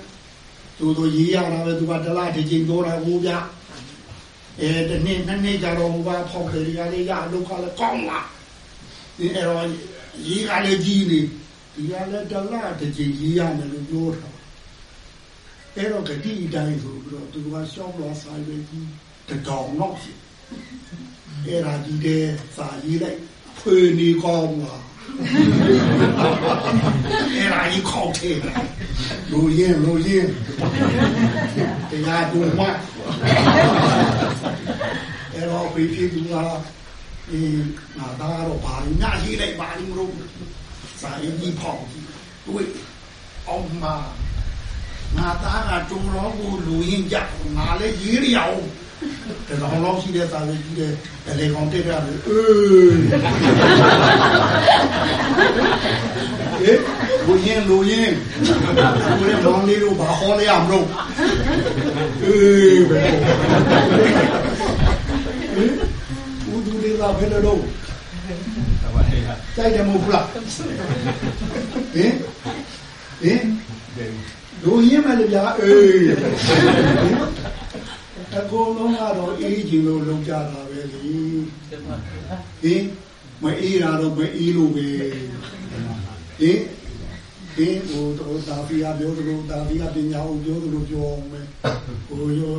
သူတို့ရေးရတာပဲသူကတလားတစ်ချိန်တော့တာဟိုဗျာအဲတနေ့နှစ်နေ့ကြတော့ဟိုကဖောက်တယ်ရလေးရအလုပ်ကလည်းကောင်းလာဒီအဲတော့ရေးကလည်းကြီးနေဒီကလည်းတလားတစ်ချိန်ရေးရမယ်လို့ပြောတာ အဲ့တော့ဂတိအတိုင်းဆိုပြီးတော့သူကရှောက်လာစာရွက်ကြီးတကောင်တော့ရှိအဲ့ဒါကြီးတဲ့စာရေးလိုက်ဖွေနေကောင်းလာအဲ့ဒါကြီးခေါက်တယ်လူရင်လူရင်တရားတူမအဲ့တော့ဖေးဖေးသူကအေးငါသားတော့ဘာလို့ညရေးလိုက်ပါလိမ့်မလို့စာရေးကြီးဖောက်ကြီးတွေ့အောင်မှာ ငါသားကတုံတော်ကိုလူရင်ကြငါလည်းရေးရအောင်တတော်လောက်ရှိတဲ့စာလေးကြီးတဲ့လေကောင်တက်ရတယ်အေးဟေးလူရင်လူရင်လူရင်မောင်လေးတို့ဘာဟောလဲရမလို့အေးပဲဦးသူလေးကဘယ်လိုလုပ်ကြိုက်တယ်မဟုတ်လားဟင်ဟင် လူရင်မလည်းဗျာအေးအကုန်လုံးကတော့အေးချင်လို့လုံကြတာပဲလေဟင်မအေးတာတော့မအေးလို့ပဲဟင်ဟင်ဟိုတော့တာဖီယာပြောသလိုတာဖီယာပညာကိုပြောသလိုပြောအောင်ပဲဟိုရော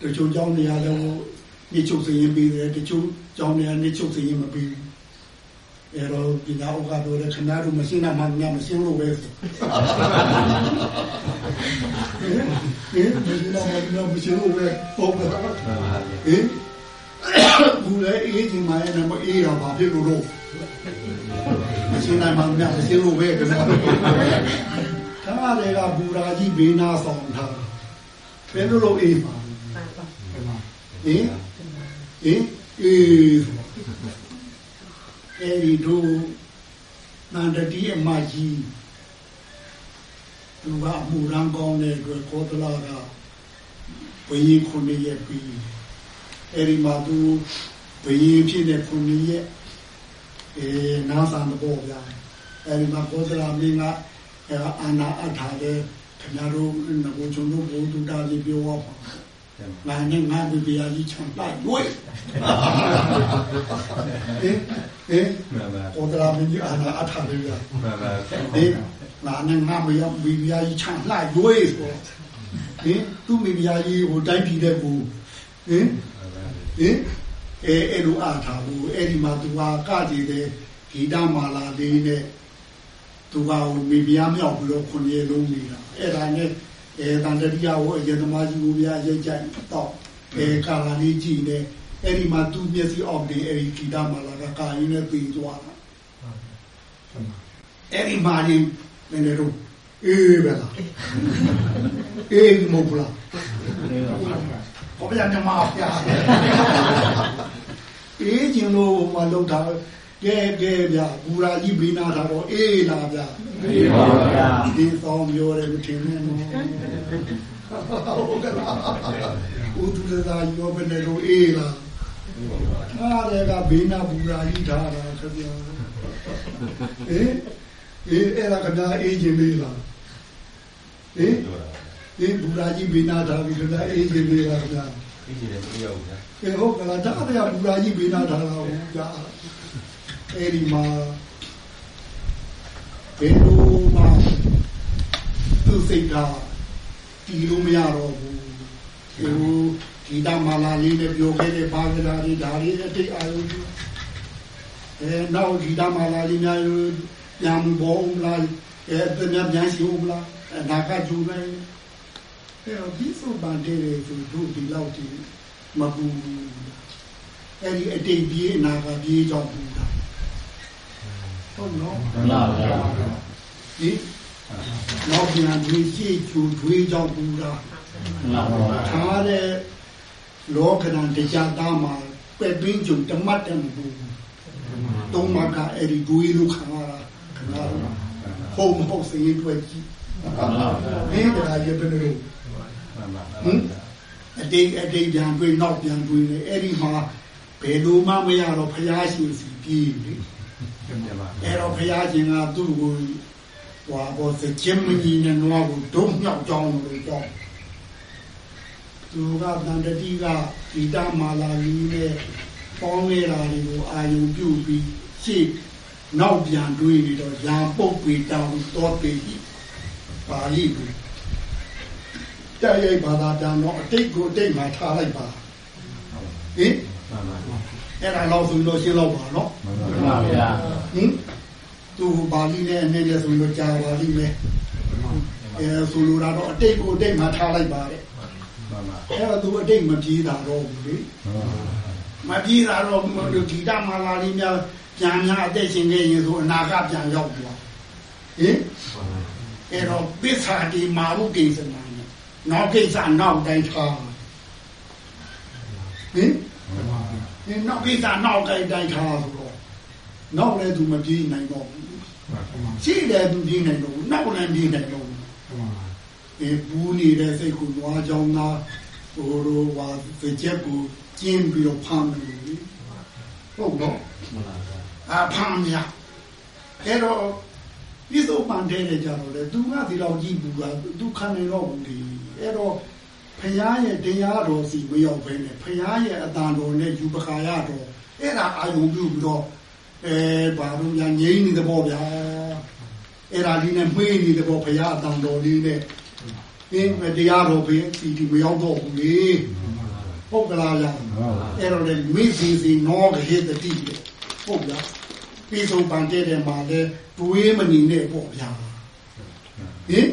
တချို့เจ้าနေရာတော့ညချုပ်စရင်ပြီးတယ်တချို့เจ้าနေရာညချုပ်စရင်မပြီး အဲတော့ပညာဥက္ကတော်တဲ့ခဏတို့မရှင်းတာမှမရှင်းလို့ပဲဟင်မရှင်းတော့မှမရှင်းလို့ပဲဟုတ်ကဲ့ဟင်ဘူးလေအေးဒီမှာလည်းမအေးတော့ဘာဖြစ်လို့တော့မရှင်းနိုင်မှမရှင်းလို့ပဲကစားထားတယ်ကဘူရာကြီးဘေးနာဆောင်ထားဘယ်လိုလုပ်အေးပါဟင်ဟင်အေး အဲဒီတို့နန္တတိအမကြီးသူကအမှုရန်ကောင်းတဲ့အတွက်ကောသလာကဘယင်းခုနှစ်ရက်ပြီးအဲဒီမှာသူဘယင်းဖြစ်တဲ့ခုနှစ်ရက်အဲနာသံတော့ဗျာအဲဒီမှာကောသလာမင်းကအဲအာနာအထာတဲ့ခင်ဗျားတို့ငကိုချုံတို့ဘုံတူတာလေးပြောပါ ငါနဲ့ငါဘုရားကြီးချမ်းလိုက်ဝေးဟင်ဟင်မှန်ပါကောသလာမင်းကြီးအာနာအထာလေးဗျာမှန်ပါဟင်ငါနဲ့ငါမရဘီဘီယာကြီးချမ်းလိုက်ရွေးဆိုဟင်သူ့မိဖုရားကြီးဟိုတိုင်းပြည်တဲ့ကူဟင်ဟင်အဲအဲ့လိုအားထားဘူးအဲ့ဒီမှာသူကကကြည်တဲ့ဂီတမာလာလေးနဲ့သူကဟိုမိဖုရားမြောက်ပြီးတော့ခုနှစ်ရက်လုံးနေတာအဲ့ဒါနဲ့ အဲတန်တရိယဟိုအရင်သမားကြီးကိုဗျာရိတ်ကြိုက်တော့အဲကာလာလေးကြည့်နေအဲ့ဒီမှာသူ့မျက်စိအောက်တင်အဲ့ဒီဂီတမာလာကကာရင်းနဲ့ပြီးသွားတာအဲ့ဒီမာရင်နည်းနည်းတော့အေးပဲလားအေးမဟုတ်ဘူးလားဘာပြန်နေမှာပြဟင်အေးခြင်းလို့မလုပ်တာ ကဲကဲဗျဘူရာကြီးဘေးနာထားတော့အေးလာဗျအေးပါဗျာဒီဆောင်ပြောတယ်မထင်နဲ့နော်ဟုတ်ကဲ့လားဦးသူသာရောဘယ်နဲ့လို့အေးလာထားတယ်ကဘေးနာဘူရာကြီးထားတာခင်ဗျာအေးအေးအဲ့ဒါကဒါအေးခြင်းလေးလားအေးဒီဘူရာကြီးဘေးနာထားပြီးတော့အေးခြင်းလေးလားခင်ဗျာဒီကြီးလည်းမရဘူးဗျာကဲဟုတ်ကလားဒါအရဘူရာကြီးဘေးနာထားတာဟုတ်ကြ အဲ့ဒီမှာဘယ်လိုမှသူစိတ်ထားတီလို့မရတော့ဘူးဟိုဒီတမလာလေးနဲ့ပြောခဲ့တဲ့ဘာကလာလေးဒါလေးအတိတ်အာရုံပြုအဲနောက်ဒီတမလာလေးများပြန်ဘောဦးလားအဲပြန်ပြန်ရှိဦးလားဒါကကျူနေအဲဒီဆိုပန်တဲ့သူတို့ဒီလောက်ဒီမပူအဲ့ဒီအတိတ်ပြေးအနာကပြေးကြောင်းပူတာ ဟုတ်နော်မှန်ပါဗျာဒီနောက်ပြန်ဒီကြည့်ကျူထွေးကြောင်းပူတာမှန်ပါဗျာထားတဲ့လောကရန်တရားသားမှာပဲ့ပင်းကျုံတမတ်တယ်မဟုတ်ဘူးသုံးမကအဲ့ဒီဒွေးလို့ခံရတာခဏတော့ဟုတ်မဟုတ်စရင်တွေ့ကြည့်မှန်ပါဗျာဘင်းတရားရပြနေလို့မှန်ပါဟင်အတိတ်အတိတ်ပြန်တွေ့နောက်ပြန်တွေ့နေအဲ့ဒီမှာဘယ်လိုမှမရတော့ဖျားရှင်စီပြေးလေမှန်ပါ အဲ့တော့ဖျားရှင်ကသူ့ကိုဟွာဘောစကျင်းမကြီးနဲ့နွားကိုဒုံမြောက်ကြောင်းလို့ကြောင်းသူကတန်တတိကဒီတမာလာကြီးနဲ့ပေါင်းနေတာတွေကိုအာယုံပြုပြီးရှေ့နောက်ပြန်တွေးနေတော့ရာပုတ်ပေတောင်တော့ပေကြီးပါဠိကိုတဲ့ရိုက်ဘာသာပြန်တော့အတိတ်ကိုအတိတ်မှာထားလိုက်ပါဟင်မှန်ပါမှန် အဲ့ဒါတော့ဆိုလို့ရှင်းတော့ပါနော်ပါဗျာဟင်သူပါဠိနဲ့အနေနဲ့ဆိုလို့ကြာပါလိမ့်မယ်အဲဆိုလိုတာတော့အတိတ်ကိုအတိတ်မှာထားလိုက်ပါတဲ့မှန်ပါအဲ့တော့သူအတိတ်မပြေးတာတော့ဘူးလေမပြေးတာတော့ဒီတမာလာလေးများပြန်များအသက်ရှင်ခဲ့ရင်ဆိုအနာကပြန်ရောက်သွားဟင်အဲ့တော့ပစ္စာတိမာရုကိစ္စနာနဲ့နောက်ကိစ္စနောက်တိုင်းထားဟင် ဒီနောက်ကိစ္စနောက်တိုင်းတိုင်းထားဆိုတော့နောက်လည်းသူမပြေးနိုင်တော့ဘူးရှိတယ်သူပြေးနိုင်တော့ဘူးနောက်လည်းပြေးနိုင်တော့ဘူးအဲဘူးနေတဲ့စိတ်ကိုနွားကြောင်းသားဟိုလိုဟာကြက်ကိုကျင်းပြီးတော့ဖမ်းတယ်လေဟုတ်တော့မှန်ပါဗျာအာဖမ်းမြအဲ့တော့ပြစ္ဆုတ်ပန်တဲ့ကြတော့လေသူကဒီလောက်ကြည့်ဘူးကသူခံနေတော့ဘူးလေအဲ့တော့ ဖရာရဲ့တရားတော်စီမရောက်ဘဲနဲ့ဖရာရဲ့အတန်တော်နဲ့ယူပခါရတော်အဲ့ဒါအာယုံပြုပြီးတော့အဲဘာလို့ညာငြိမ်းနေတဲ့ပေါ့ဗျာအဲ့ဒါလေးနဲ့မှေးနေတဲ့ပေါ့ဖရာအတန်တော်လေးနဲ့အင်းမတရားတော်ပဲဒီဒီမရောက်တော့ဘူးလေဟုတ်ကလားဗျာအဲ့တော့လေမိစီစီနောကဟေတတိလေဟုတ်ဗျာပြီးဆုံးပန်တဲ့တဲ့မှာလေတွေးမနေနဲ့ပေါ့ဗျာဟင်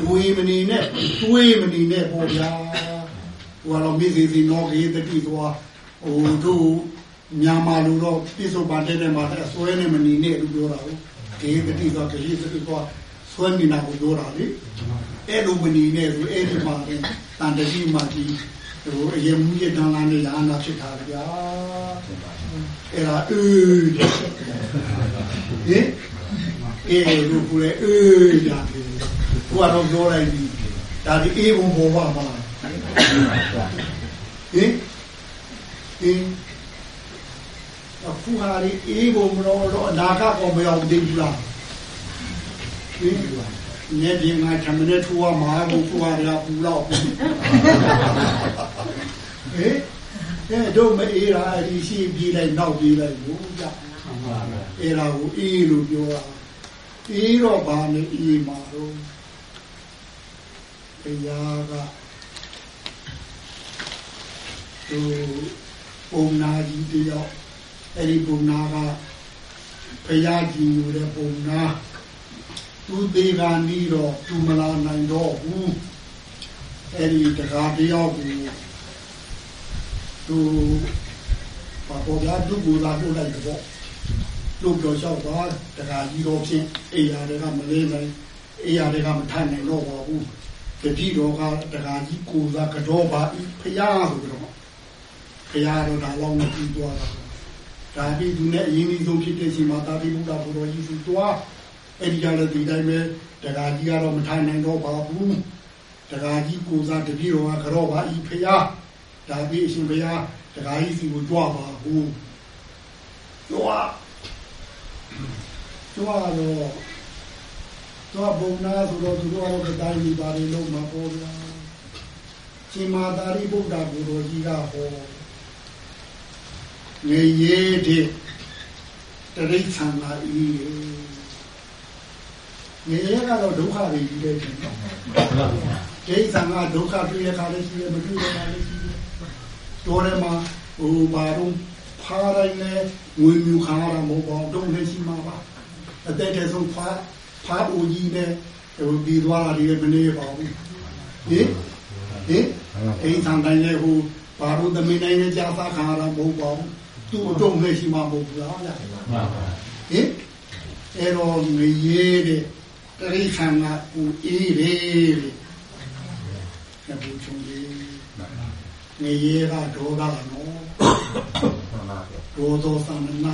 တွေးမနေနဲ့တွေးမနေနဲ့ပေါ့ဗျာဟိုကတော့မိစီစီနောကဟေတတိသွားဟိုတို့မြန်မာလူတော့ပြီးဆုံးပန်တဲ့တဲ့မှာအစွဲနဲ့မနေနဲ့လို့ပြောတာဟုတ်ဟေတတိသွားကဟေတတိသွားဆွဲနေတာကိုပြောတာလေအဲ့လိုမနေနဲ့ဆိုအဲ့ဒီမှာတန်တတိမှာဒီဟိုအရင်မူရတန်လာနဲ့ရာနာဖြစ်တာဗျာအဲ့ဒါအေးဟင်အေးလူကိုလေအေးရာပြီ ဘုရားတော့ပြောလိုက်ပြီဒါဒီအေးဘုံဘောပါပါဟင်ဟင်အခုဟာဒီအေးဘုံတော့တော့အနာကကောမရောက်သေးဘူးလားဟင်နေဒီမှာသမနေထူဝမှာကိုထူဝရပူတော့ဟေးအဲတို့မအေးရာအဒီရှိပြေးလိုက်နောက်ပြေးလိုက်ဘူးကြမှန်ပါဗျာအဲ့ဒါကိုအေးလို့ပြောတာအေးတော့ဘာနဲ့အေးမှာတော့ တရားကသူပုံနာကြီးတယောက်အဲ့ဒီပုံနာကဖရာကြီးอยู่တဲ့ပုံနာသူသေးကနီးတော့သူမလာနိုင်တော့ဘူးအဲ့ဒီတကားတယောက်ကိုသူဘာပေါ်လာသူ့ကိုလာပို့လိုက်တော့လူပြောလျှောက်ပါတကားကြီးတော့ဖြင့်အိယာတွေကမလေးနိုင်အိယာတွေကမထိုင်နိုင်တော့ပါဘူး တတိတော်ကတကားကြီးကိုသာကတော့ပါဖျားဆိုတော့ဖျားတော့ဒါလောက်နဲ့ပြီးသွားတာဒါပြီးသူနဲ့အရင်ကြီးဆုံးဖြစ်တဲ့ရှင်မာတာတိဘုရားဘုရားကြီးစုသွားအဲ့ဒီကြလည်းဒီတိုင်းပဲတရားကြီးကတော့မထိုင်နိုင်တော့ပါဘူးတရားကြီးကိုစားတပည့်တော်ကကြောပါဤဖရာဒါပြီးအရှင်ဘုရားတရားကြီးစီကိုကြွပါဘူးကြွားကြွားတော့ တော့ဘုံနာဆိုတော့သူတို့ကတော့တိုင်းကြီးပါလေလုံးမှာပေါ်ဗျာရှင်မာတာရိဘုရားဘုရားကြီးကဟောငရေတဲ့တရိษံလာဤငရေကတော့ဒုက္ခတွေကြီးတဲ့တယ်နော်ဒိဋ္ဌံကဒုက္ခတွေ့ရခါလေးရှိတယ်မတွေ့ရခါလေးရှိတယ်တော်တယ်မှာဟိုဘာတော့ဖားတိုင်းနဲ့ငွေမြူခါရတာမဟုတ်ပါဘူးတုံးလည်းရှိမှာပါအသက်တည်းဆုံးဖား ဖားအိုကြီးနဲ့ဟိုဒီသွားတာဒီမနေပါဘူးဟင်ဟင်အိမ်ဆောင်တိုင်းလည်းဟိုဘာလို့သမီးတိုင်းနဲ့ကြာစားခါရတာမဟုတ်ပါဘူးသူ့အတုံးလည်းရှိမှာမဟုတ်ဘူးလားဗျာဟင်အဲ့တော့ငရေတဲ့တရိษံကဦးအေးတယ်တဲ့ဘုချုံလေးငရေကဒေါသနော်ဒေါသောသမဏ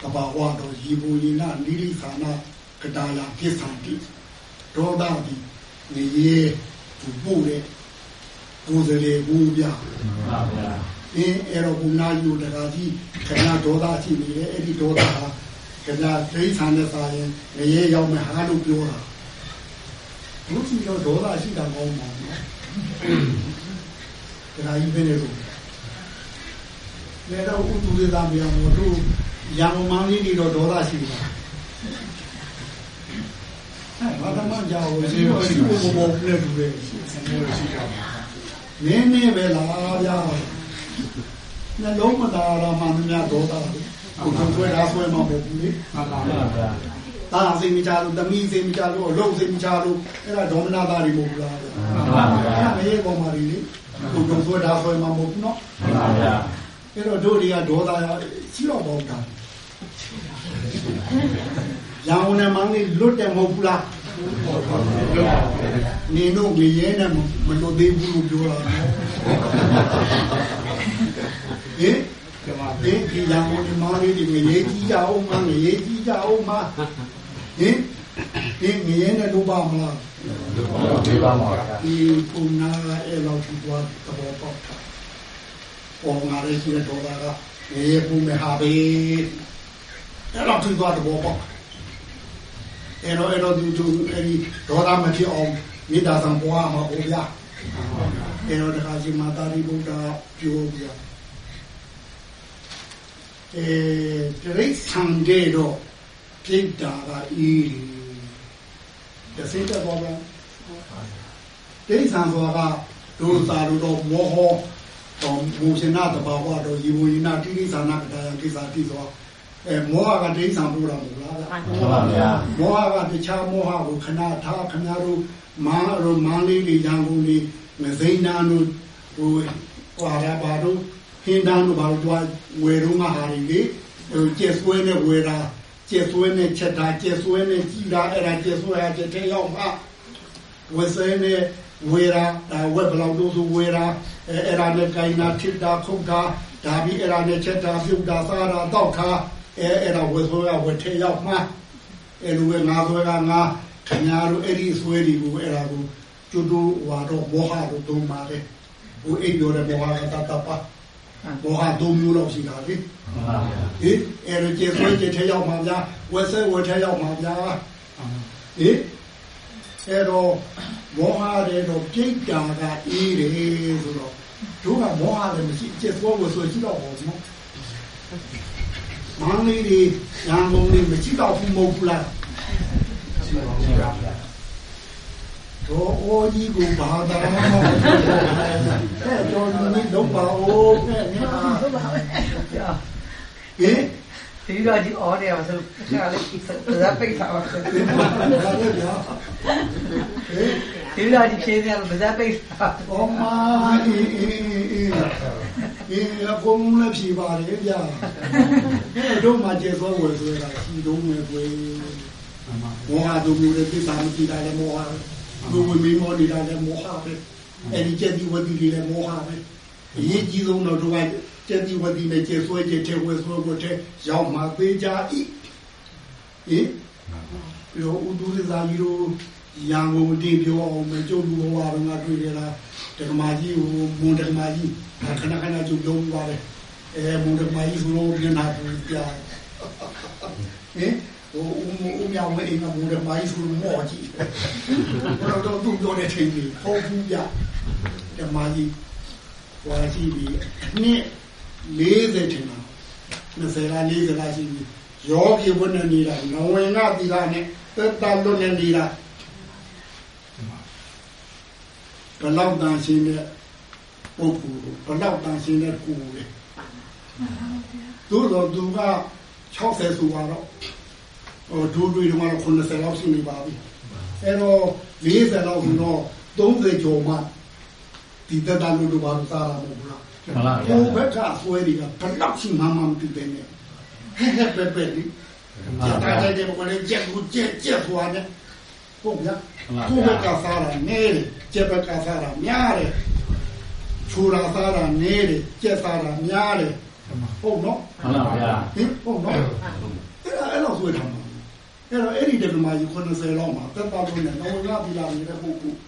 ကဘာဝတော်ยีဘူယနာနိရိသနာ ကတာယာပစ္ဆန္တိဒေါသဒီငရေသူပို့တဲ့ကိုယ်စလေဘူးပြအင်းအဲ့တော့ဘုနာယူတကားကြီးခဏဒေါသရှိနေတယ်အဲ့ဒီဒေါသဟာခဏဒိဋ္ဌာနဲ့ပါရင်ငရေရောက်မယ်ဟာလို့ပြောတာဘုရားတော့ဒေါသရှိတာကောင်းပါနော်ဒါကြီးပဲလေလို့လေတော့ဥတူရတာမြောင်တို့ရံမန်းလေးတွေတော့ဒေါသရှိတာအဲ ဘာမှမကြောက်ဘူးရှိဖို့ရှိဖို့မဟုတ်ဘူးလေတူတယ်ဆင်းရဲရှိကြပါနင်းနေပဲလားဗျာနှလုံးမသားရမှမများဒေါသကိုကိုဆွဲတာဆွဲမှာမဟုတ်ဘူးလေမှန်ပါဗျာတာစိတ်မချလို့တမိစိတ်မချလို့အလုံးစိတ်မချလို့အဲ့ဒါဒေါမနတာတွေမဟုတ်ဘူးလားဗျာမှန်ပါဗျာအဲ့ဒါမရေပေါ်မှာလေကိုကိုဆွဲတာဆွဲမှာမဟုတ်ဘူးနော်မှန်ပါဗျာအဲ့တော့တို့တွေကဒေါသရရှိတော့ပေါ့တာ ရောင်နဲ့မန်းလေးလွတ်တယ်မဟုတ်ဘူးလားနင်တို့ငရဲနဲ့မလွတ်သေးဘူးလို့ပြောတာဟင်ကျမဒီဒီရောင်နဲ့မန်းလေးဒီငရဲကြီးကြအောင်မငရဲကြီးကြအောင်မဟင်ဒီငရဲနဲ့တို့ပါမလားဒီပါမှာဗျာဒီပုံနာအဲ့လောက်ထိသွားသဘောပေါက်တာပေါ်ငါလေးရှိတဲ့ဒေါသကရေပူမဟာဘေးအဲ့လောက်ထိသွားသဘောပေါက် အဲ့တော့အဲ့တော့သူသူအဲ့ဒီဒေါသမဖြစ်အောင်မေတ္တာဆံပွားမှာဟောဗျာအဲ့တော့တခါစီမာတာရိဗုဒ္ဓပြောဗျာအဲတရိษံတဲ့တော့ပြိတ္တာကဤတစိတ်တော့ဗျာဒိဋ္ဌံဆိုတာကဒုသာလို့တော့မောဟောတော့မူရှင်နာတဘာဝတော့ယေဝယနာတိရိသနာကတာယကိစ္စတိဆို အဲမောဟကဒိဋ္ဌံပူတာမဟုတ်လားဗျာမှန်ပါဗျာမောဟကတခြားမောဟကိုခဏထားခင်ဗျားတို့မာရောမန်းလေးတွေရန်ကုန်လေးမစိမ့်နာတို့ဟိုဟွာရပါတို့ဟင်းတန်းတို့ဘာလို့တွားဝယ်တော့မှဟာတွေလေဟိုကျက်ဆွဲနဲ့ဝယ်တာကျက်ဆွဲနဲ့ချက်တာကျက်ဆွဲနဲ့ကြည်တာအဲ့ဒါကျက်ဆွဲဟာကျက်တဲ့ရောက်မှဝယ်စဲနဲ့ဝေရာဒါဝက်ဘလောက်လို့ဆိုဝေရာအဲအဲ့ဒါနဲ့ကိုင်းနာထစ်တာခုတ်တာဒါပြီးအဲ့ဒါနဲ့ချက်တာပြုတ်တာစားတာတောက်တာ အဲအဲ့ဒါဝယ်ဆိုရဝယ်ထဲရောက်မှအဲ့လိုပဲငါဆိုရငါခင်ဗျားတို့အဲ့ဒီဆွဲဒီကိုအဲ့ဒါကိုကျွတ်တို့ဟွာတော့မောဟတို့သုံးပါတယ်ဟိုအိပ်ပြောတဲ့မောဟကတတပါမောဟသုံးမျိုးလောက်ရှိတာလေမှန်ပါဗျာဟေးအဲ့ဒါကျေဆွဲကျေထဲရောက်မှာဗျာဝယ်စဲဝယ်ထဲရောက်မှာဗျာဟေးအဲ့တော့မောဟတဲ့တော့ပြိတ္တာကအေးတယ်ဆိုတော့တို့ကမောဟလည်းမရှိကျက်သွားလို့ဆိုကြည့်တော့ဘောနော် မန္လေးတွေရန်ကုန်တွေမကြည့်တော့ဘူးမဟုတ်ဘူးလားရှိပါဗျာတော့အိုးကြီးကိုဘာသာမမဟုတ်ဘူးတဲ့တော်ကြီးနေတော့ပါဦးတဲ့ညာဟေးဒီတော့ဒီအော်တယ်ဆိုခါလေးစဇာပိတ်ထားပါဆိုဒီမှာလည်းညာဟေးဒီတော့ဒီဖြေးတယ်စဇာပိတ်ထား။အော်မာအေးအေးအေးအေးအေးအကုန်လုံးလည်းဖြေပါလေဗျာ။အဲ့ တော့မှကျေသောဝယ်ဆိုတာရှိတော့မယ်ကွယ်။မောဟတို့မျိုးတွေပြတာမကြည့်တာလည်းမောဟ။ဘုဝမင်းမောနေတာလည်းမောဟပဲ။အဲ့ဒီချက်ဒီဝတိလေးလည်းမောဟပဲ။အရေးကြီးဆုံးတော့တို့ကကျက်ဒီဝဒီနဲ့ကျေဆွဲကျေထဲဝဲဆွဲကိုထဲရောက်မှသေးကြဤဟင်ပြီးတော့ဥဒုရဇာကြီးတို့ရန်ကုန်တင်ပြောအောင်မကြုံဘူးဘဝတော့ငါတွေ့ကြလားတက္ကမကြီးဟိုမွန်တက္ကမကြီးခဏခဏကြုံလုံးပါတယ် အဲမွန်တက္ကမကြီးဆိုတော့ပြန်လာဘူးပြဟင်ဟိုဦးမြောင်မဲအိမ်ကမွန်တက္ကမကြီးဆိုတော့မော်ကြီးဘယ်တော့သူ့ပြောတဲ့ချိန်ကြီးဟောဘူးပြဓမ္မကြီးဟောကြည့်ပြီးနှစ်40ထင်တာ20လား40လားရှိပြီယောဂီဝဏ္ဏနေတာနဝင်ကတိလာနဲ့သက်တလွတ်နေနေတာဘလောက်တန်ရှင်းတဲ့ပုဂ္ဂိုလ်ဘလောက်တန်ရှင်းတဲ့ကိုယ်လေ သူတော့သူက60ဆိုပါတော့ဟိုဒူးတွေတော့90လောက်ရှိနေပါပြီအဲတော့40လောက်ဆိုတော့30ကျော်မှဒီသက်တလွတ်လို့ပါစားတာမဟုတ်ဘူးလားမှန်ပါဗျာဟိုဘက်ကဆွဲတွေကဘလောက်ရှိမှမှမသိတဲ့နဲ့ဟဲ့ဟဲ့ပဲပဲလေကျတာတဲ့တဲ့ဘလည်းကြက်ကိုကြက်ကြက်သွားတယ်ဟုတ်ဗျာကိုဘက်ကစားတာနဲတယ်ကြက်ဘက်ကစားတာများတယ်ချူတာစားတာနဲတယ်ကြက်စားတာများတယ် ဟုတ်နော်မှန်ပါဗျာဟင်ဟုတ်နော်အဲ့ဒါအဲ့လိုဆွဲထားမှာအဲ့တော့အဲ့ဒီတက္ကမကြီး90လောက်မှာတက်ပါလို့နဲ့တော့ငါပြည်လာနေတဲ့ပုဂ္ဂိုလ်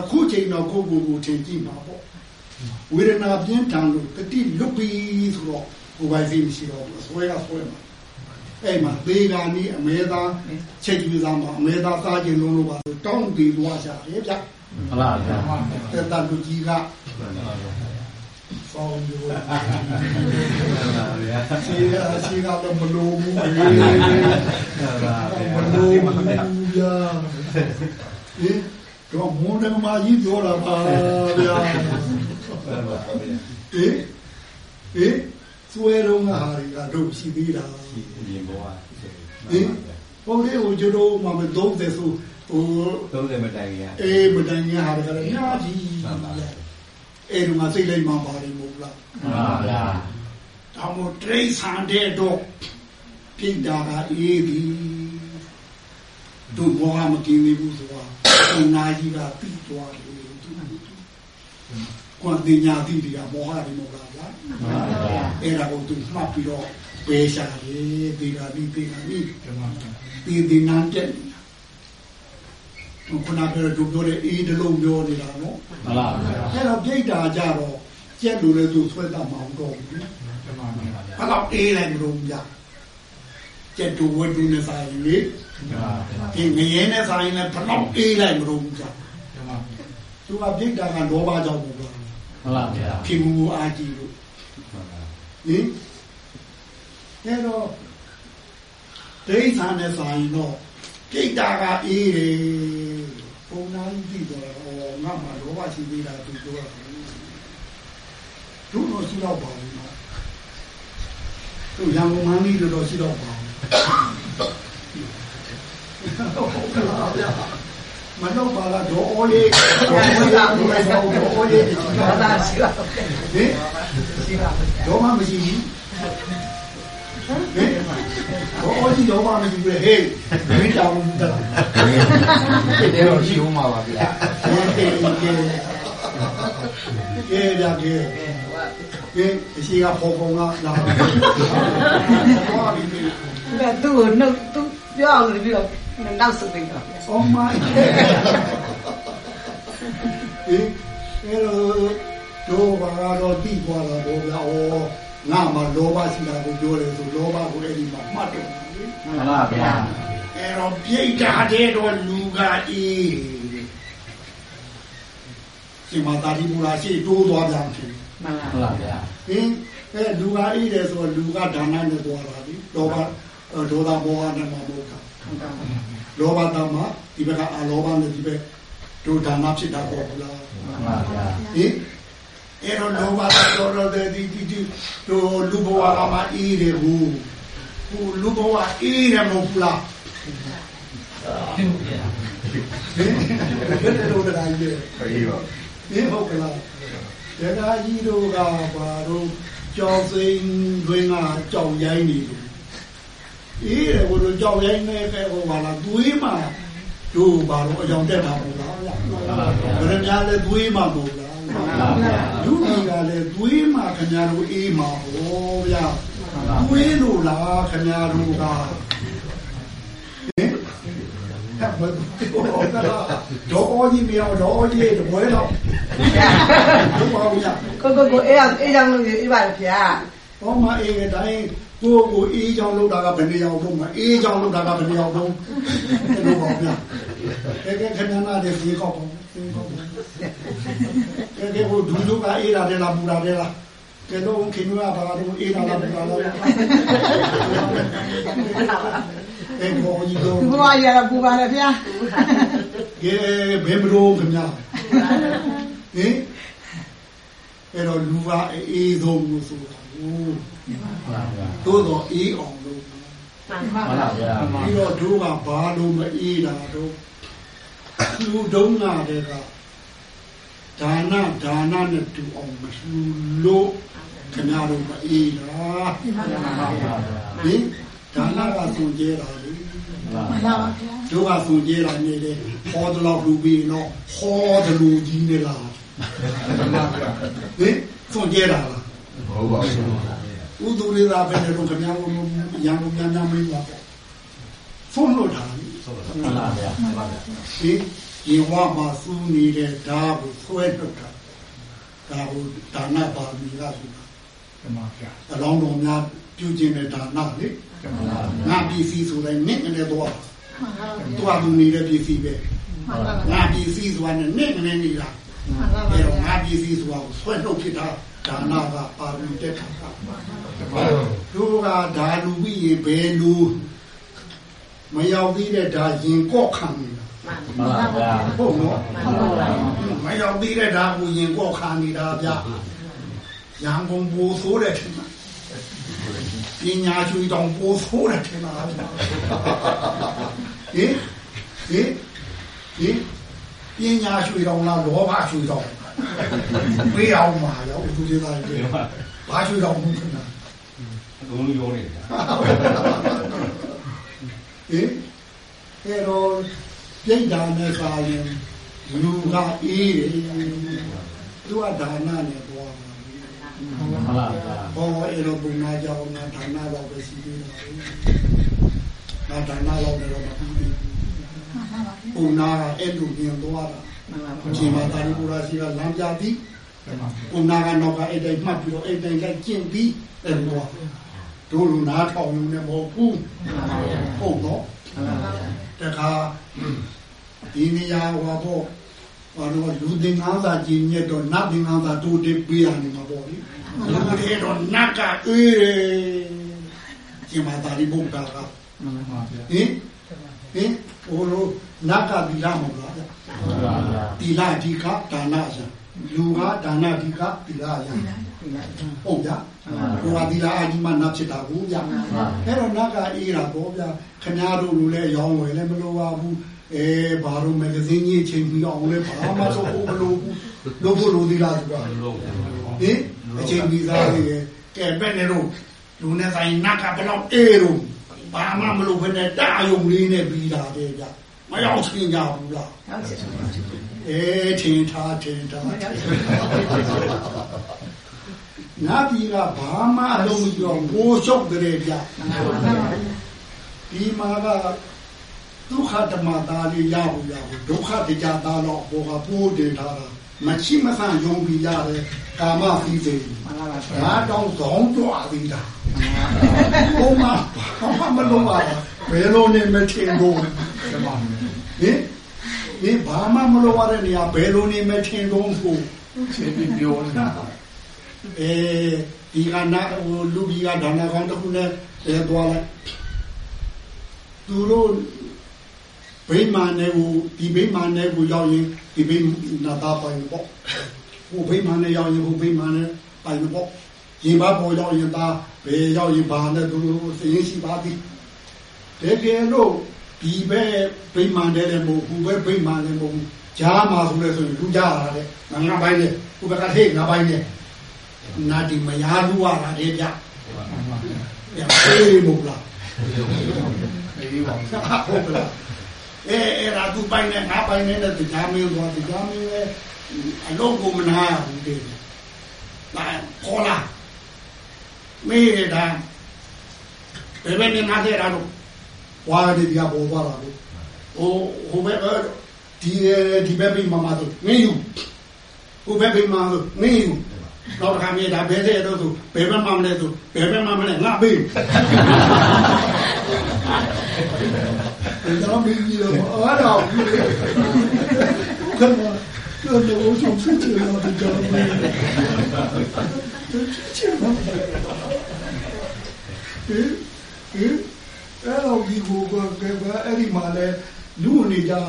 အခုချိန်တော့ကိုယ့်ကိုယ်ကိုထင်ကြည့်မှာပေါ့ဝေဒနာပြင်းထန်လို့တတိလွတ်ပြီဆိုတော့ကိုယ်ပိုင်သိမရှိတော့ဘူးဆွဲရဆွဲမှာအဲ့မှာသေဂာနီအမဲသားချက်ကြည့်စားမှာအမဲသားစားခြင်းလုံးလို့ပါဆိုတောင်းပြီးသွားရှာတယ်ဗျမှန်ပါဗျာတက်တလူကြီးက ဆောင်းပြောစီရစီကတော့မလို့ဘူးမလို့ဘူးဗျာဒီတော့မွန်တကမာကြီးပြောတာပါဗျာအေးအေးသွဲတော့ငါဟာရီကတော့ရှိသေးတာရင်ဘောကအေးဟိုလေဟိုကျတော့မမတော့တဲ့ဆိုဟို30မတိုင်ခင်အေးမတန်ညာဟာရီကလည်းညာကြီး အဲ့ဒီမှာစိတ်လိုက်မှပါတယ်မဟုတ်လားမှန်ပါဗျာဒါမို့တိရစ္ဆာန်တဲ့တော့ပြိတာကအေးသည်သူဘောကမกินနေဘူးဆိုတာအနာကြီးကပြီးသွားတယ်သူကကွာတင်ညာတိတရားဘောဟာဒီမောကလားမှန်ပါဗျာအဲ့ဒါကိုသူမှတ်ပြီးတော့ပေးရှာတယ်ဒီကပြီးဒီကပြီးဒီဒီနာတဲ့ တဲ့ခုနကပြောတို့ပြောတဲ့အေးတလုံးပြောနေတာနော်မှန်ပါဗျာအဲ့တော့ပြိတ္တာကြတော့ကျက်လို့လည်းသူဆွဲတတ်မှာမတော့ဘူးဓမ္မဘယ်တော့အေးလိုက်မလို့ကြကျက်တူဝတ်တူနဲ့ဆိုင်လေမှန်ပါဗျာဒီငရဲနဲ့ဆိုင်လည်းဘယ်တော့အေးလိုက်မလို့ကြဓမ္မသူကပြိတ္တာကလောဘကြောင့်ပေါ့ကွာမှန်ပါဗျာခင်မူအားကြီးလို့မှန်ပါဟင်အဲ့တော့ဒိဋ္ဌာနဲ့ဆိုင်တော့ပြိတ္တာကအေးတယ် ပုံနာကြီးပြီးတော့ဟောငါမှလောဘရှိသေးတာသူပြောတာတို့တော့ရှိတော့ပါဘူးနော်တို့ရံကုန်မန်းကြီးတော့ရှိတော့ပါဘူးမတော့ပါလားတော့အော်လေးတော့အော်လေးတော့အော်လေးရှိဘာတော့သာရှိပါဟင်ရှိပါတော့မှမရှိဘူးဟင် ဘောအော်ကြီးတော့မှမရှိဘူးဟေးမင်းတောင်းတာတဲ့တော့ရှိဦးမှာပါဗျာကဲကဲကဲကဲကြကဲကဲအရှိကပေါ်ပေါ်ကလာတော့ပြီဒါသူ့ကိုနှုတ်သူပြောအောင်လို့ပြီးတော့နောက်ဆုတ်ပြီးတော့ Oh my ဟင်အဲ့တော့တော့ဘာတော့တိသွားတာပေါ့ဗျာဩ ငါမှလောဘရှိတာကိုပြောတယ်ဆိုလောဘကိုအဲ့ဒီမှာမှတ်တယ်မှန်ပါဗျာအဲ့တော့ပြိတ္တာတဲ့တော့လူကအေးရှင်မသာတိမူလာရှိတိုးသွားပြန်တယ်မှန်လားမှန်ပါဗျာဟင်အဲလူကအေးတယ်ဆိုတော့လူကဒါနနဲ့သွားတာဒီလောဘဒေါသမောဟနဲ့မမဟုတ်တာဟုတ်ကဲ့လောဘတမဒီဘက်ကအလောဘနဲ့ဒီဘက်ဒုဒါနဖြစ်တာပေါ့ဗျာမှန်ပါဗျာဟင် အဲ့တော့လောဘတော်တော်တဲ့ဒီဒီဒီတို့လူဘဝကမှအေးတယ်ဘူးဟိုလူဘဝအေးတယ်မဟုတ်လားဟင်ဘယ်လိုလဲလဲပြေပါဟင်ဟုတ်ကလားဒါကကြီးတို့ကဘာတို့ကြောင်စိန်တွင်ကကြောင်ရိုင်းနေတယ်အေးတယ်ဘုလိုကြောင်ရိုင်းနေခဲ့ဟိုပါလားသွေးမှတို့ဘာလို့အကြောင်တက်တာမဟုတ်လားဗျာဘယ်များလဲသွေးမှမဟုတ်လား လူကြီးကလည်းသွေးမှခင်ဗျားတို့အေးမှာဟောဗျာသွေးလို့လားခင်ဗျားတို့ကဟင်အဲ့ဘယ်တော့အော်ကြီးမြောက်တော့ကြီးတပွဲတော့ဘုရားဗျာကိုကိုကိုအေးအေးကြောင့်လို့အေးပါလေဗျာဘောမအေးတဲ့တိုင်းကိုကိုအေးချောင်းလောက်တာကဘယ်နှယောက်တော့မအေးချောင်းလောက်တာကဘယ်နှယောက်တော့ဒီလိုပါဗျာကဲကဲခဏနာတဲ့ဒီကောက်ပေါ့ဒီကောက်ပေါ့ ကဲကဲဟိုဒူဒူကအေးလာတယ်လားပူလာတယ်လားကဲတော့ခင်ဗျာဘာလို့အေးလာလားပူလာလားအဲ့ဘောကြီးတော့ဒီဘဝရတော့ပူပါလေဗျာကဲဘယ်မလို့ခင်ဗျာဟင်အဲ့တော့လူကအေးဆုံးလို့ဆိုတာဟုတ်သို့တော့အေးအောင်လို့မှန်ပါဗျာပြီးတော့တို့ကဘာလို့မအေးတာတော့လူတုံးလာတဲ့က ဒါနဒါနနဲ့တူအောင်မလှူလို့ခင်ဗျားတို့မအေးတာဟင်ဒါနကဆိုကြတာလေမှန်ပါဗျာတို့ကဆိုကြတာနေလေဟောတလို့လူပြီးတော့ဟောတလူကြီးနေလားဟင်ဆိုကြတာလားဟုတ်ပါဘူးဥဒုလေးသာပဲလေတော့ခင်ဗျားတို့ရံလို့များများမင်းပါပေါ့ဆုံးလို့တာလေမှန်ပါဗျာမှန်ပါဗျာဒီ ရေဝမှာစူးနေတဲ့ဓာတ်ကိုဆွဲထုတ်တာဒါကိုဒါနပါမီလားဆိုတာဓမ္မပြအလောင်းတော်များပြုကျင်တဲ့ဒါနလေဓမ္မလာငါပစ္စည်းဆိုတိုင်းနစ်ကနေတော့တွားသူနေတဲ့ပစ္စည်းပဲငါပစ္စည်းဆိုတာနဲ့နစ်ကနေနေတာအဲတော့ငါပစ္စည်းဆိုတာကိုဆွဲထုတ်ဖြစ်တာဒါနကပါမီတက်တာကတို့ကဒါလူပြီးရင်ဘယ်လူမရောက်သေးတဲ့ဒါရင်ကော့ခံနေတာမှန်ပါဗျာ ဟုတ်နော်မရောက်သေးတဲ့ဒါကိုရင်ကော့ခံနေတာဗျရန်ကုန်ဘူဆိုးတဲ့ထင်တာပညာကျွေးတောင်ဘူဆိုးတဲ့ထင်တာဗျဟင်ဟင်ဟင်ပညာကျွေးတောင်လားလောဘကျွေးတောင်ပေးအောင်ပါရောသူတွေသားတွေဘာကျွေးတောင်ဘူးခဏအကုန်လုံးရောနေတယ်ဟင်အဲတော့ ပြိတ္တာနဲ့စာရင်လူကအေးတယ်သူကဒါနနဲ့သွားမှာမှန်ပါဗျာဘောအဲ့တော့ဘုံနာကြောင့်ငါဒါနတော့ပဲရှိသေးတယ်ငါဒါနတော့လည်းမပြီးဘူးဘုံနာကအဲ့လိုပြင်သွားတာရှင်မာတာရိပုတ္တရာရှိကလမ်းပြသည်ဓမ္မဘုံနာကတော့ကအဲ့တိုင်းမှတ်ပြီးတော့အဲ့တိုင်းလိုက်ကျင့်ပြီးအဲ့လိုတို့လူနာထောင်နေမဟုတ်ဘူးဟုတ်တော့တခါ ဒီနေရာဟောပေါ့ဘာလို့လူသင်္ကန်းစာကျင်ညက်တော့နတ်သင်္ကန်းစာတိုးတက်ပေးရနေမှာပေါ့လေလူတွေတော့နတ်ကအေးတယ်ဒီမှာတာဒီဘုံတာကမှန်ပါဗျာဟင်ဟင်ဟိုလိုနတ်ကဒီလာမဟုတ်လားမှန်ပါဗျာဒီလာဒီကဒါနရလူကဒါနဒီကဒီလာရဟုတ်ကြဟိုကဒီလာအကြီးမှနတ်ဖြစ်တာကိုဗျအဲ့တော့နတ်ကအေးတာပေါ့ဗျခင်ဗျားတို့လူလည်းရောင်းဝယ်လည်းမလိုပါဘူး အဲဘာလို့မဂ္ဂဇင်းကြီးချိန်ပြီးအောင်လဲဘာမှတော့မလိုဘူးလို့ဖို့လိုသေးလားသူကဟင်အချိန်ပြီးသားလေးကဲပဲ့နေတော့လူနဲ့ဆိုင်နတ်ကဘယ်တော့အေးတော့ဘာမှမလိုဘဲနဲ့တာယုံလေးနဲ့ပြီးတာတဲ့ဗျမရောက်ချင်ကြဘူးလားဟုတ်ကဲ့အဲထင်ထားထင်ထားငါပြီကဘာမှအလုံးမပြောဘိုးလျှောက်တဲ့ဗျဒီမှာက ဒုက္ခဓမ္မသားလေးရဘူးရဘူးဒုက္ခတရားသားတော့ဘောကပိုးတင်ထားတာမချိမဆန်ယုံပြီးရတယ်ကာမဖီးသေးငါတော့ဇောင်းကြွားသေးတာဘုံမှာဘာမှမလုံးပါဘယ်လိုနေမထင်ဘူးဓမ္မဟင်ဒီဘာမှမလိုရတဲ့နေရာဘယ်လိုနေမထင်တော့ဘူးခြေပြီးပြောနေတာအဲဒီကနာဟိုလူကြီးကဒါနာကောင်းတစ်ခုနဲ့လဲသွားလိုက်သူတို့ ဗိမာန်နဲ့ကိုဒီဗိမာန်နဲ့ကိုရောက်ရင်ဒီဗိနာတာပိုင်ပေါ့ဟိုဗိမာန်နဲ့ရောက်ရင်ဟိုဗိမာန်နဲ့ပိုင်ပေါ့ရင်ဘာပေါ်ရောက်ရင်ဒါဘယ်ရောက်ရင်ဘာနဲ့သူတို့စရင်ရှိပါသည်တကယ်လို့ဒီဘက်ဗိမာန်တဲ့လည်းမဟုတ်ဘူးဘက်ဗိမာန်လည်းမဟုတ်ဘူးကြားမှာဆိုလဲဆိုရင်လူကြားလာတဲ့ငါပိုင်းနဲ့ဟိုဘက်ကထိတ်ငါပိုင်းနဲ့နာဒီမယားလူရတာလေဗျ။ပြန်ပြေးမို့လားအေးပါ။ဟုတ်ကလား အဲအဲ့ဒါသူပိုင်နဲ့ငါပိုင်နဲ့တရားမင်းသွားတရားမင်းလည်းအလုံးကိုမနာရဘူးတဲ့ဒါခေါ်လာမေးရတာဘယ်ဘက်နေမှာတဲ့တာတော့ဝါဒီပြပေါ်သွားတာလို့ဟိုဟိုဘက်ဒီဒီဘက်ပြီးမမတို့မင်းယူဟိုဘက်ပြီးမတို့မင်းယူတော့ခါမြေဒါဘယ်တဲ့တော့သူဘယ်ဘက်မှမလဲသူဘယ်ဘက်မှမလဲငါပေးကျွန် တော်မင်းကြီးတော့အားတော့ဘူးလေခဏတော့တော့ဆုံးချစ်ချင်တော့ဒီကြောင်မင်းချစ်တော့ဟင်ဟင်အဲ့တော့ဒီကိုကအဲ့ဒီမှာလဲလူနေကြတာ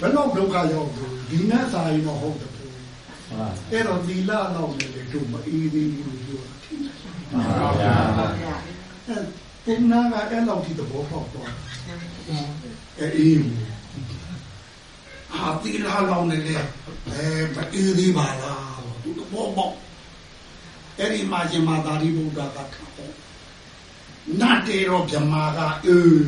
ဘယ်တော့ဒုက္ခရောက်ဘူးဒီနဲ့စာရင်တော့ဟုတ်တယ်အဲ့တော့သီလတော့လည်းတို့မအေးသေးဘူးလို့ပြောတာမှန်ပါဗျာ အဲ့ပုံနာကအဲ့လောက်ဒီသဘောပေါက်သွားအေးအာသီလလောင်းနေလေအဲမအေးသေးပါလားသူသဘောပေါက်အဲ့ဒီမှာရှင်မာသာရိပုတ္တရာကထားပေါ့နတ်တေရောဗြဟ္မာကအေး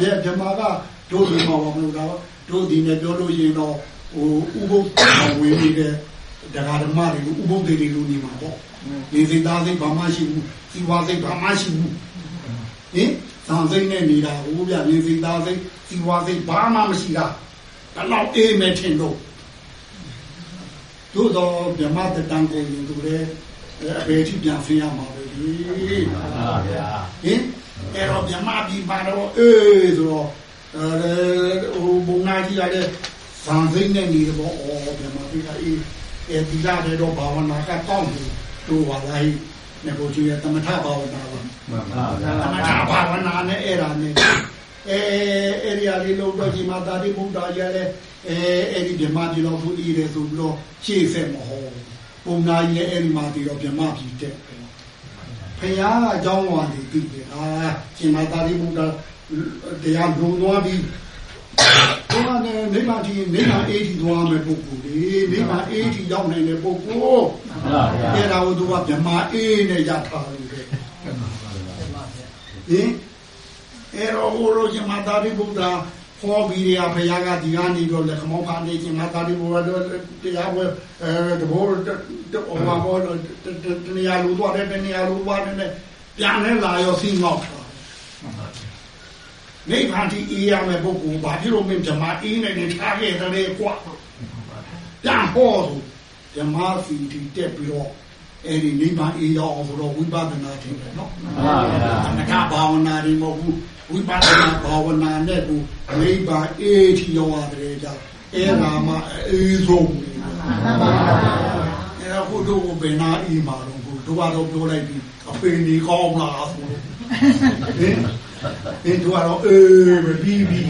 အဲ့ဗြဟ္မာကတို့ဒီမှာမလို့တော့တို့ဒီနဲ့ပြောလို့ရင်တော့ဟိုဥပုသ်ဝင်နေတဲ့တရားဓမ္မတွေကိုဥပုသ်တွေလူနေမှာပေါ့ ဒီစိတ်သားစိတ်ဘာမှရှိဘူးဒီဝါစိတ်ဘာမှရှိဘူးဟင်သံစိတ်နဲ့နေတာဟိုဗျဒီစိတ်သားစိတ်ဒီဝါစိတ်ဘာမှမရှိတာဘယ်တော့အေးမဲ့ထင်တော့တို့တော့ဗြဟ္မတတန်ကိုရင်သူလည်းအဘေတိပြန်ဖင်ရမှာပဲဒီမှန်ပါဗျာဟင်အဲ့တော့မြမပြည်ပါတော့အေးဆိုတော့အဲဟိုဘုံနာကြီးရတဲ့ဇန်စိမ့်နဲ့နေတော့ဩမြမပြည်ကအေးအဲဒီလာတဲ့တော့ဘာဝနာကကောင်းတယ် တို့ပါလိုက်နေကိုကြီးရသမထဘာဝနာပါမှန်ပါဗျာသမထဘာဝနာနဲ့အဲ့ဒါနဲ့အဲအဲ့ဒီအလေးလို့တော့ဒီမှာတာတိဘုဒ္ဓရရဲ့အဲအဲ့ဒီမြမပြည်တော်သူဤတယ်ဆိုပြီးတော့ရှေ့ဆက်မဟုတ်ဘုံနာကြီးရဲ့အဲ့ဒီမှာဒီတော့မြမပြည်တဲ့ဖယားအကြောင်းဝါနေပြီအာရှင်မသာရိပုတ္တတရားဘုံသွားပြီး ဘုရားနဲ့နိဗ္ဗာန်ကြီးနိဗ္ဗာန်အေးကြီးသွားမယ်ပုဂ္ဂိုလ်လေနိဗ္ဗာန်အေးကြီးရောက်နိုင်တဲ့ပုဂ္ဂိုလ်မှန်ပါဗျာအဲ့ဒါကိုသူကဗြဟ္မာအေးနဲ့ရထားလို့တဲ့ဟင်အဲ့တော့ဟိုလိုရှင်မသာရိပုတ္တရာဟောပြီးရဖယားကဒီကနေတော့လက်ခမောင်းဖာနေရှင်မသာရိပုတ္တရာတရားဝဲအဲတဘောဟိုမှာဘောတနေရာလူသွားတဲ့တနေရာလူသွားတဲ့ပြန်လဲလာရောစီငေါက်တာ နိဗ္ဗာန်ที่အေးရမယ်ပုဂ္ဂိုလ်ဘာဖြစ်လို့မင်းဓမ္မအေးနေနေထားခဲ့တယ်ကွာပြန်ဟောဆိုဓမ္မစီတီတက်ပြီးတော့အဲ့ဒီနိဗ္ဗာန်အေးရောက်အောင်ဆိုတော့ဝိပဿနာထင်တယ်နော်မှန်ပါဗျာအမကဘာဝနာတွေမဟုတ်ဘူးဝိပဿနာဘာဝနာနဲ့ကိုနိဗ္ဗာန်အေးထီရောက်ရတယ်ကြအဲ့ဒါမှအေးဆုံးအဲ့ဒါကိုတို့ဘယ်နာအေးမှာတော့ကိုတို့ကတော့ပြောလိုက်ပြီအဖေနေကောင်းလားဆိုတော့ဟင် ဟင်တို့ကတော့အေးပဲပြီးပြီ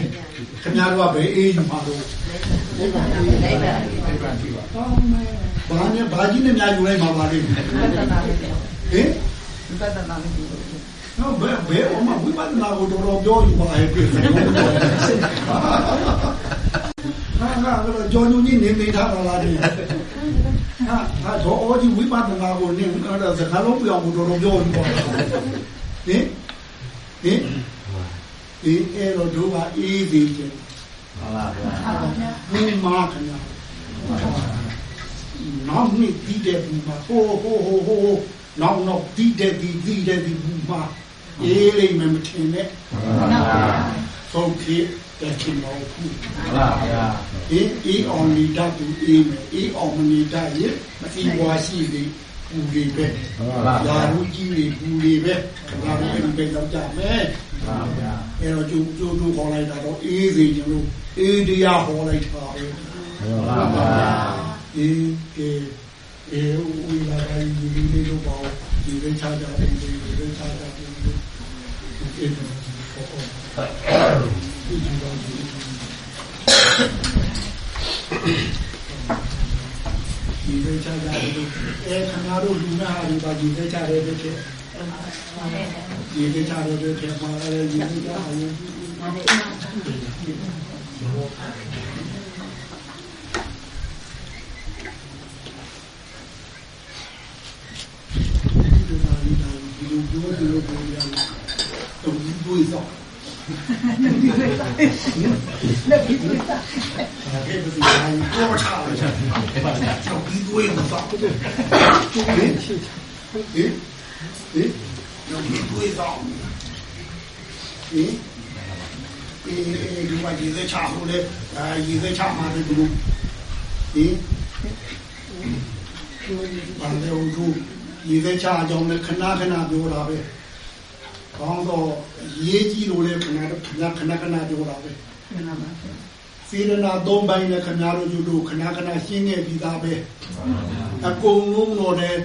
ခင်ဗျားတို့ကဘယ်အေးယူမှာတော့နိဗ္ဗာန်အေးနိဗ္ဗာန်နိဗ္ဗာန်ရှိပါဘာနဲ့ဘာကြီးနဲ့များယူလိုက်မှာပါလိမ့်မယ်ဝိပဿနာလေးပြောဟင်ဝိပဿနာလေးပြောနော်ဘယ်ဘယ်အမဝိပဿနာကိုတော်တော်ပြောယူပါရဲ့ပြည့်စုံဟာဟာတော့ဂျော်ညူကြီးနေနေထားပါလားဒီဟာဟာတော့အော်ဒီဝိပဿနာကိုနေအဲ့ဒါစကားလုံးပြောင်းကိုတော်တော်ပြောယူပါဟင် ဟင်ဒီအဲ့တော့တို့ကအေးသေးတယ်မှန်ပါဗျာမင်းမခင်ဗျာနောက်နေ့ဒီတဲ့ဘူးမှာဟိုဟိုဟိုဟိုနောက်နောက်ဒီတဲ့ဒီဒီတဲ့ဒီဘူးမှာအေးလိမ့်မယ်မထင်နဲ့မှန်ပါဗျာဆုံးဖြစ်တဲ့ခင်မောဘူးမှန်ပါဗျာအေးအေးအောင်နေတတ်သူအေးမယ်အေးအောင်မနေတတ်ရင်မတိဝါရှိလေပူ လေပဲမှန်ပါဗျာယာရုကြီးလေပူလေပဲဒါပဲအဲ့ဒီပဲတော့ကြမယ်မှန်ပါဗျာအဲ့တော့ကျိုးကျိုးတို့ခေါ်လိုက်တာတော့အေးစေခြင်းလို့အေးတရားဟောလိုက်တာပဲမှန်ပါဗျာအေးကေအေးဝီလာတိုင်းဒီလေးလို့ပေါ့ဒီလေးချာကြတယ်ဒီလေးချာကြတယ်ဒီအေးတော့ဟောဒီတော့ ဒီဒီလေးချာကြတယ်အဲခဏတို့လူနာဟာဒီပါဒီလေးချာတယ်တဲ့ဒီလေးချာတယ်တဲ့မှာလည်းဒီလေးချာတယ်ဒီလိုဒီလိုပြောဒီလိုပြောရတယ်တော့ဒီတွေးတော့လက်ပြီးတွေ့ တာကဲဒီအိုင်ကိုချာတယ်ကျောင်းပြီးသွေးမှာဟင်ဟင်ဟင်ကျောင်းပြီးသွေးတော့ဟင်အေးဒီမှာဒီသက်ချဖို့လေအာဒီသက်ချမှာတယ်ဘူးဟင်ဘာလို့သူဒီသက်ချအကြောင်းနဲ့ခဏခဏပြောတာပဲ ကောင်းတော့ရေးကြည့်လို့လေခဏခဏခဏခဏပြောတာပဲမှန်ပါပါစေရနာသုံးပိုင်းနဲ့ခင်ဗျားတို့ယူလို့ခဏခဏရှင်းခဲ့ပြီးသားပဲအကုန်လုံးတော့တဲ့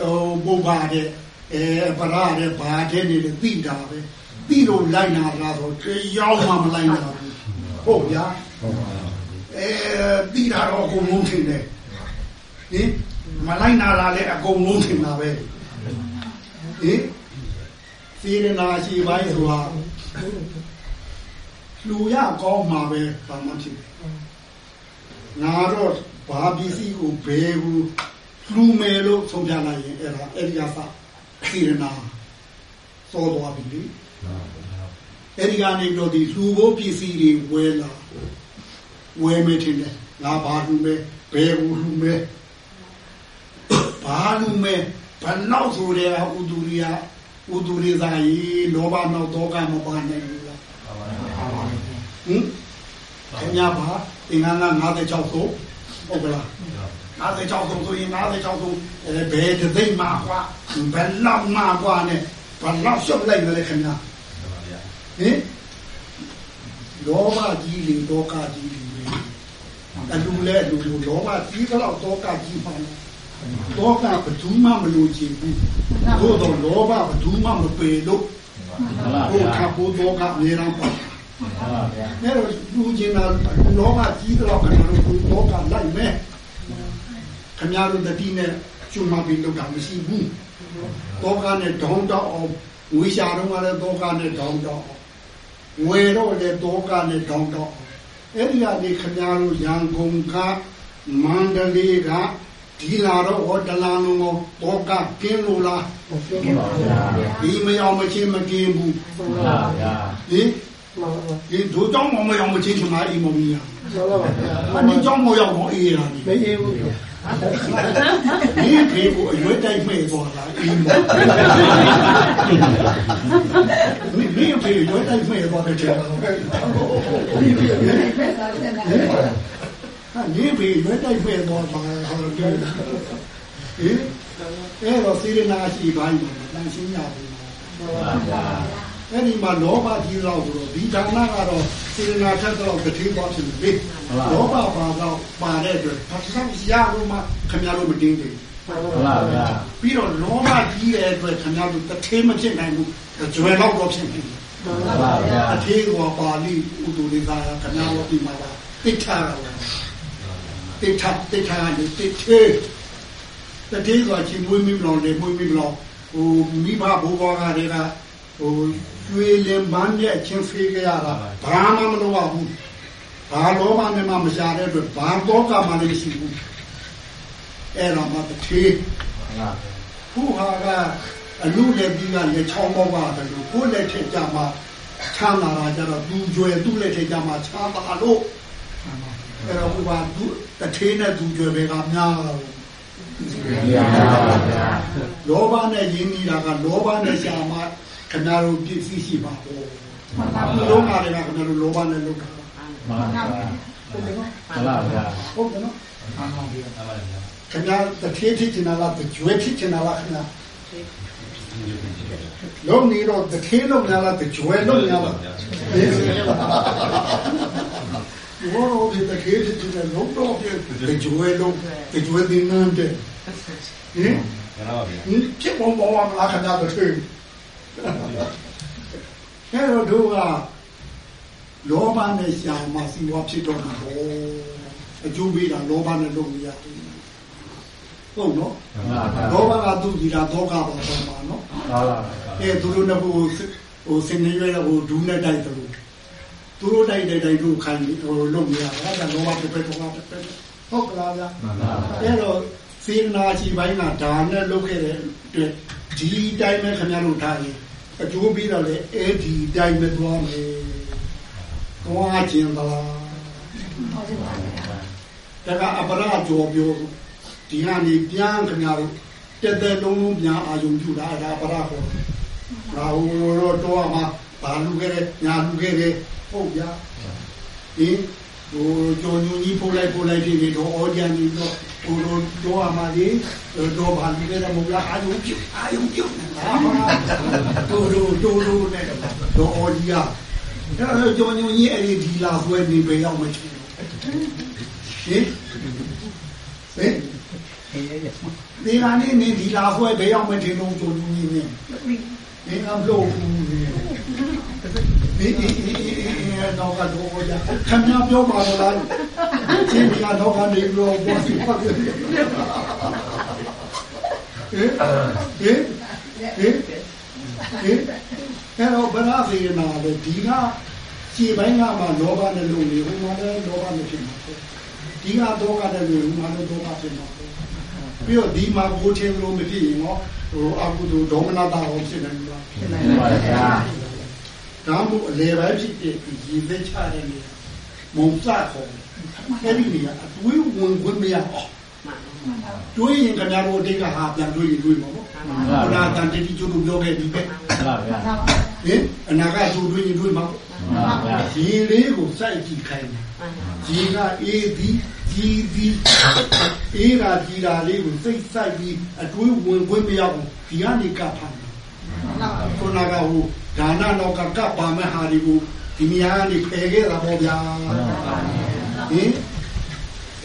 ဟိုဘုရားတဲ့အဲပရာတဲ့ဘာတဲ့နေလေသိတာပဲသိလို့လိုက်နာလားဆိုတရားမှမလိုက်နာဘူးဟုတ်ဗျာအဲသိတာတော့အကုန်လုံးထင်တယ်ဟင်မလိုက်နာလားလေအကုန်လုံးထင်တာပဲဟင် စေရနာရှိပိုင်းဆိုတာလူရကောင်းမှာပဲဘာမှဖြစ်တယ်ငါတော့ဘာပစ္စည်းကိုဘယ်ကိုလူမယ်လို့ဆုံးဖြတ်လိုက်ရင်အဲ့ဒါအဲ့ဒီအစစေရနာစောသွားပြီလေအဲ့ဒီကနေတော့ဒီလူဘိုးပစ္စည်းတွေဝဲလာဝဲမယ်ထင်တယ်ငါဘာလူမယ်ဘယ်ကိုလူမယ်ဘာလူမယ်ဘနောက်ဆိုတဲ့ဥဒူရိယ ဥဒူရိသာယီလောဘနောက်ဒေါကမပါနိုင်ဘူးလားဟင်ခင်ဗျာပါသင်္ကန်းက56ဆိုဟုတ်ကလား56ဆိုဆိုရင်56ဆိုအဲဘယ်တစ်သိမ့်မှာကွာဘယ်လောက်မှာကွာနဲ့ဘယ်လောက်ရှုပ်လိုက်လဲခင်ဗျာဟင်လောဘကြီးလေဒေါကကြီးလေအလူလဲအလူလူလောဘကြီးတော့ဒေါကကြီးပါလား ဒေါကဘယ်သူမှမလို့ချင်ဘူးသို့တော့လောဘဘယ်သူမှမပေလို့မှန်ပါဟိုဗျာခါဘိုးဒေါကအများအားပါမှန်ပါဗျာအဲ့တော့လူချင်းတာလောကကြီးတော့ခင်ဗျားတို့လောကလိုက်မယ်ခင်ဗျားတို့တတိနဲ့ကျွမ်းမပြီးလောက်တာမရှိဘူးတောကနဲ့ဒေါင်းတောက်အောင်ဝေရှာတော့ကလည်းတောကနဲ့ဒေါင်းတောက်အောင်ဝေတော့လည်းတောကနဲ့ဒေါင်းတောက်အောင်အဲ့ဒီကနေခင်ဗျားတို့ရန်ကုန်ကမန္တလေးက ဒီလာတော့ဟောတလန်လုံးကိုတောကကင်းလို့လားဟုတ်ကဲ့မှန်ပါဗျာဒီမရောက်မချင်းမကင်းဘူးမှန်ပါဗျာဟင်မှန်ပါပါဒီဒုတောင်းမရောက်မချင်းချင်မအိမ်မမီးရမှန်ပါပါဗျာမင်းကြောင့်မရောက်တော့အေးရတယ်မအေးဘူးဗျာဒီဖေကိုအရွယ်တိုက်မဲ့သွားတာအေးမဒီဖေရွယ်တိုက်မဲ့သွားတဲ့ချာဒီပြည့်နေဖက်တာတဲ့နာဟာဒီဖေရွယ်တိုက်မဲ့သွား တာဟာဒီဟင်အဲ့တော့စေရနာရှိပိုင်းမှာတန်ရှင်းရဘူးမှန်ပါဗျာအဲ့ဒီမှာလောဘကြီးတော့ဆိုတော့ဒီဌာနကတော့စေရနာထက်တော့တတိသွားဖြစ်ပြီလောဘပါတော့ပါတဲ့အတွက်ဘာသာရလို့မှခင်ဗျားတို့မတင်းတယ်မှန်ပါဗျာပြီးတော့လောဘကြီးတဲ့အတွက်ခင်ဗျားတို့တထေးမဖြစ်နိုင်ဘူးကြွယ်တော့တော့ဖြစ်နေတယ်မှန်ပါဗျာအထေးကပါဠိဥဒုလေးသာခင်ဗျားတို့ဒီမှာပါတိဋ္ဌာရော တိဋ္ဌတိဋ္ဌာနေတိထေးတထေးကချင်းမွေးမိမလို့လေမွေးမိမလို့ဟိုမိဘဘိုးဘွားကတွေကဟိုကျွေးလင်ပန်းရဲ့အချင်းဖေးကြရတာဘာမှမလုပ်ရဘူးဘာလောဘနဲ့မှမရှာတဲ့အတွက်ဘာတော့ကမှလည်းမရှိဘူးအဲ့တော့မှတထေးမှန်ပါဗျာခုဟာကအလူလက်ပြီးကလက်ချောင်းပေါက်ပါတယ်လို့ကိုယ်လက်ထက်ကြမှာချမ်းသာတာကြတော့သူကျွယ်သူ့လက်ထက်ကြမှာချမ်းသာလို့ အဲ့တော့ဘုရားသူတထေးနဲ့သူကျွယ်ပဲကများတော့ဗျာဗျာလောဘနဲ့ယဉ်နေတာကလောဘနဲ့ရှာမှခဏတို့ပြည့်စည်ရှိပါဘောမှန်ပါဒီပါလောကတွေကခဏတို့လောဘနဲ့လုပ်တာမှန်ပါဗျာဟုတ်တယ်နော်မှန်ပါဗျာဟုတ်တယ်နော်မှန်ပါဗျာခင်ဗျာတထေးဖြစ်ချင်တာလားတကျွယ်ဖြစ်ချင်တာလားခင်ဗျာလုံးနေတော့တထေးလုံးများလားတကျွယ်လုံးများလား ဘောရောဒီတထေးဖြစ်ချင်တယ်လုံးတော့ပြတကျွယ်လုံးတကျွယ်တင်နန်းတဲ့ဟင်ရပါဗျာဟင်ဖြစ်ပေါ်ပေါ်မှာလားခင်ဗျာတထေးအဲတော့တို့ကလောဘနဲ့ရှာမှစီဝါဖြစ်တော့မှာဘောအကျိုးပေးတာလောဘနဲ့လုပ်မရဘူးဟုတ်နော်မှန်ပါဗျာလောဘကသူ့ကြည်တာဒုက္ခပါတော့မှာနော်မှန်ပါဗျာအဲသူတို့ကဟိုဟိုစင်နေရွယ်ဟိုဒူးနဲ့တိုက်တယ်လို့ သူတို့တိုက်တဲ့တိုက်တို့ခိုင်းဟိုလုပ်နေရတာဒါလောဘတစ်ဖက်တော့တစ်ဖက်ဟုတ်ကလားဗျာမှန်ပါဗျာအဲတော့စေနာရှိပိုင်းကဒါနဲ့လုပ်ခဲ့တဲ့အတွက်ဒီတိုင်းပဲခင်ဗျားတို့ထားရင်အကျိုးပေးတော့လေအဲ့ဒီတိုင်းမသွားမယ်သွားခြင်းသလားဟုတ်ကဲ့ပါဗျာဒါကအပရကြောပြောဒီကနေပြန်ခင်ဗျားတို့တက်တက်လုံးလုံးပြန်အာယုံပြတာအဲ့ဒါအပရခေါ်လာဟိုတော့တော့မှာဘာလူခဲ့တဲ့ညာလူခဲ့တဲ့ ဟုတ်ဗျာဒီဟိုကြောင်ညူကြီးပို့လိုက်ပို့လိုက်ဖြစ်နေတော့အော်ကြန်ကြီးတော့ဟိုတော့တော့မှာလေတော့ဘာလူခဲ့တဲ့မဟုတ်လားအာယုံပြအာယုံပြနေတာတို့တို့တို့တို့နဲ့တော့အော်ကြီးอ่ะအဲ့ကြောင်ညူကြီးအဲ့ဒီဒီလာဆွဲနေပဲရောက်မှချင်းဟင်ဟင်ဒီကနေ့နေဒီလာဆွဲပဲရောက်မှချင်းလုံးကြောင်ညူကြီးနဲ့နေငါမလို့ဘူးနေ ဒီဒီဒီတော့ကတော့ကြာခမပြောပါလားချင်းဒီကတော့ကနေပြီးတော့ဘောစီဖတ်တယ်ဟင်ဟင်ဟင်ဟင်အဲ့တော့ဗလာဖေနာလေဒီကခြေပိုင်းကမှလောဘနဲ့လုံနေဟိုမှာလည်းလောဘမဖြစ်မှာပေါ့ဒီကတော့ကလည်းလုံဟိုမှာလည်းဒေါသဖြစ်မှာပေါ့ပြီးတော့ဒီမှာကိုချင်းလို့မဖြစ်ရင်တော့ဟိုအကုသိုလ်ဒေါမနတာဟောဖြစ်နေလားဖြစ်နေပါဗျာ ဒါမှမဟုတ်အလေပိုင်းဖြစ်တဲ့ဒီရေသက်ချတဲ့နေရာမုံစခေါ်အဲ့ဒီနေရာအတွေးဝင်ခွင့်မရအောင်တွေးရင်ခင်ဗျားတို့အတိတ်ကဟာပြန်တွေးရင်တွေးမှာပေါ့ဘုရားတန်တိကျုပ်တို့ပြောခဲ့ဒီပဲဟုတ်ပါဗျာဟင်အနာကသူတွေးရင်တွေးမှာပေါ့ဟုတ်ပါဗျာဒီလေးကိုစိုက်ကြည့်ခိုင်းတယ်ဒီကအေးဒီကြီးဒီအေးရာကြီးရာလေးကိုစိတ်ဆိုင်ပြီးအတွေးဝင်ခွင့်မရဘူးဒီကနေကပ်ဖမ်းတယ်ခုနကဟို ဒါနတော့ကကပ်ပါမဲ့ဟာဒီကိုဒီနေရာကနေဖယ်ခဲ့တာပေါ့ဗျာဟင်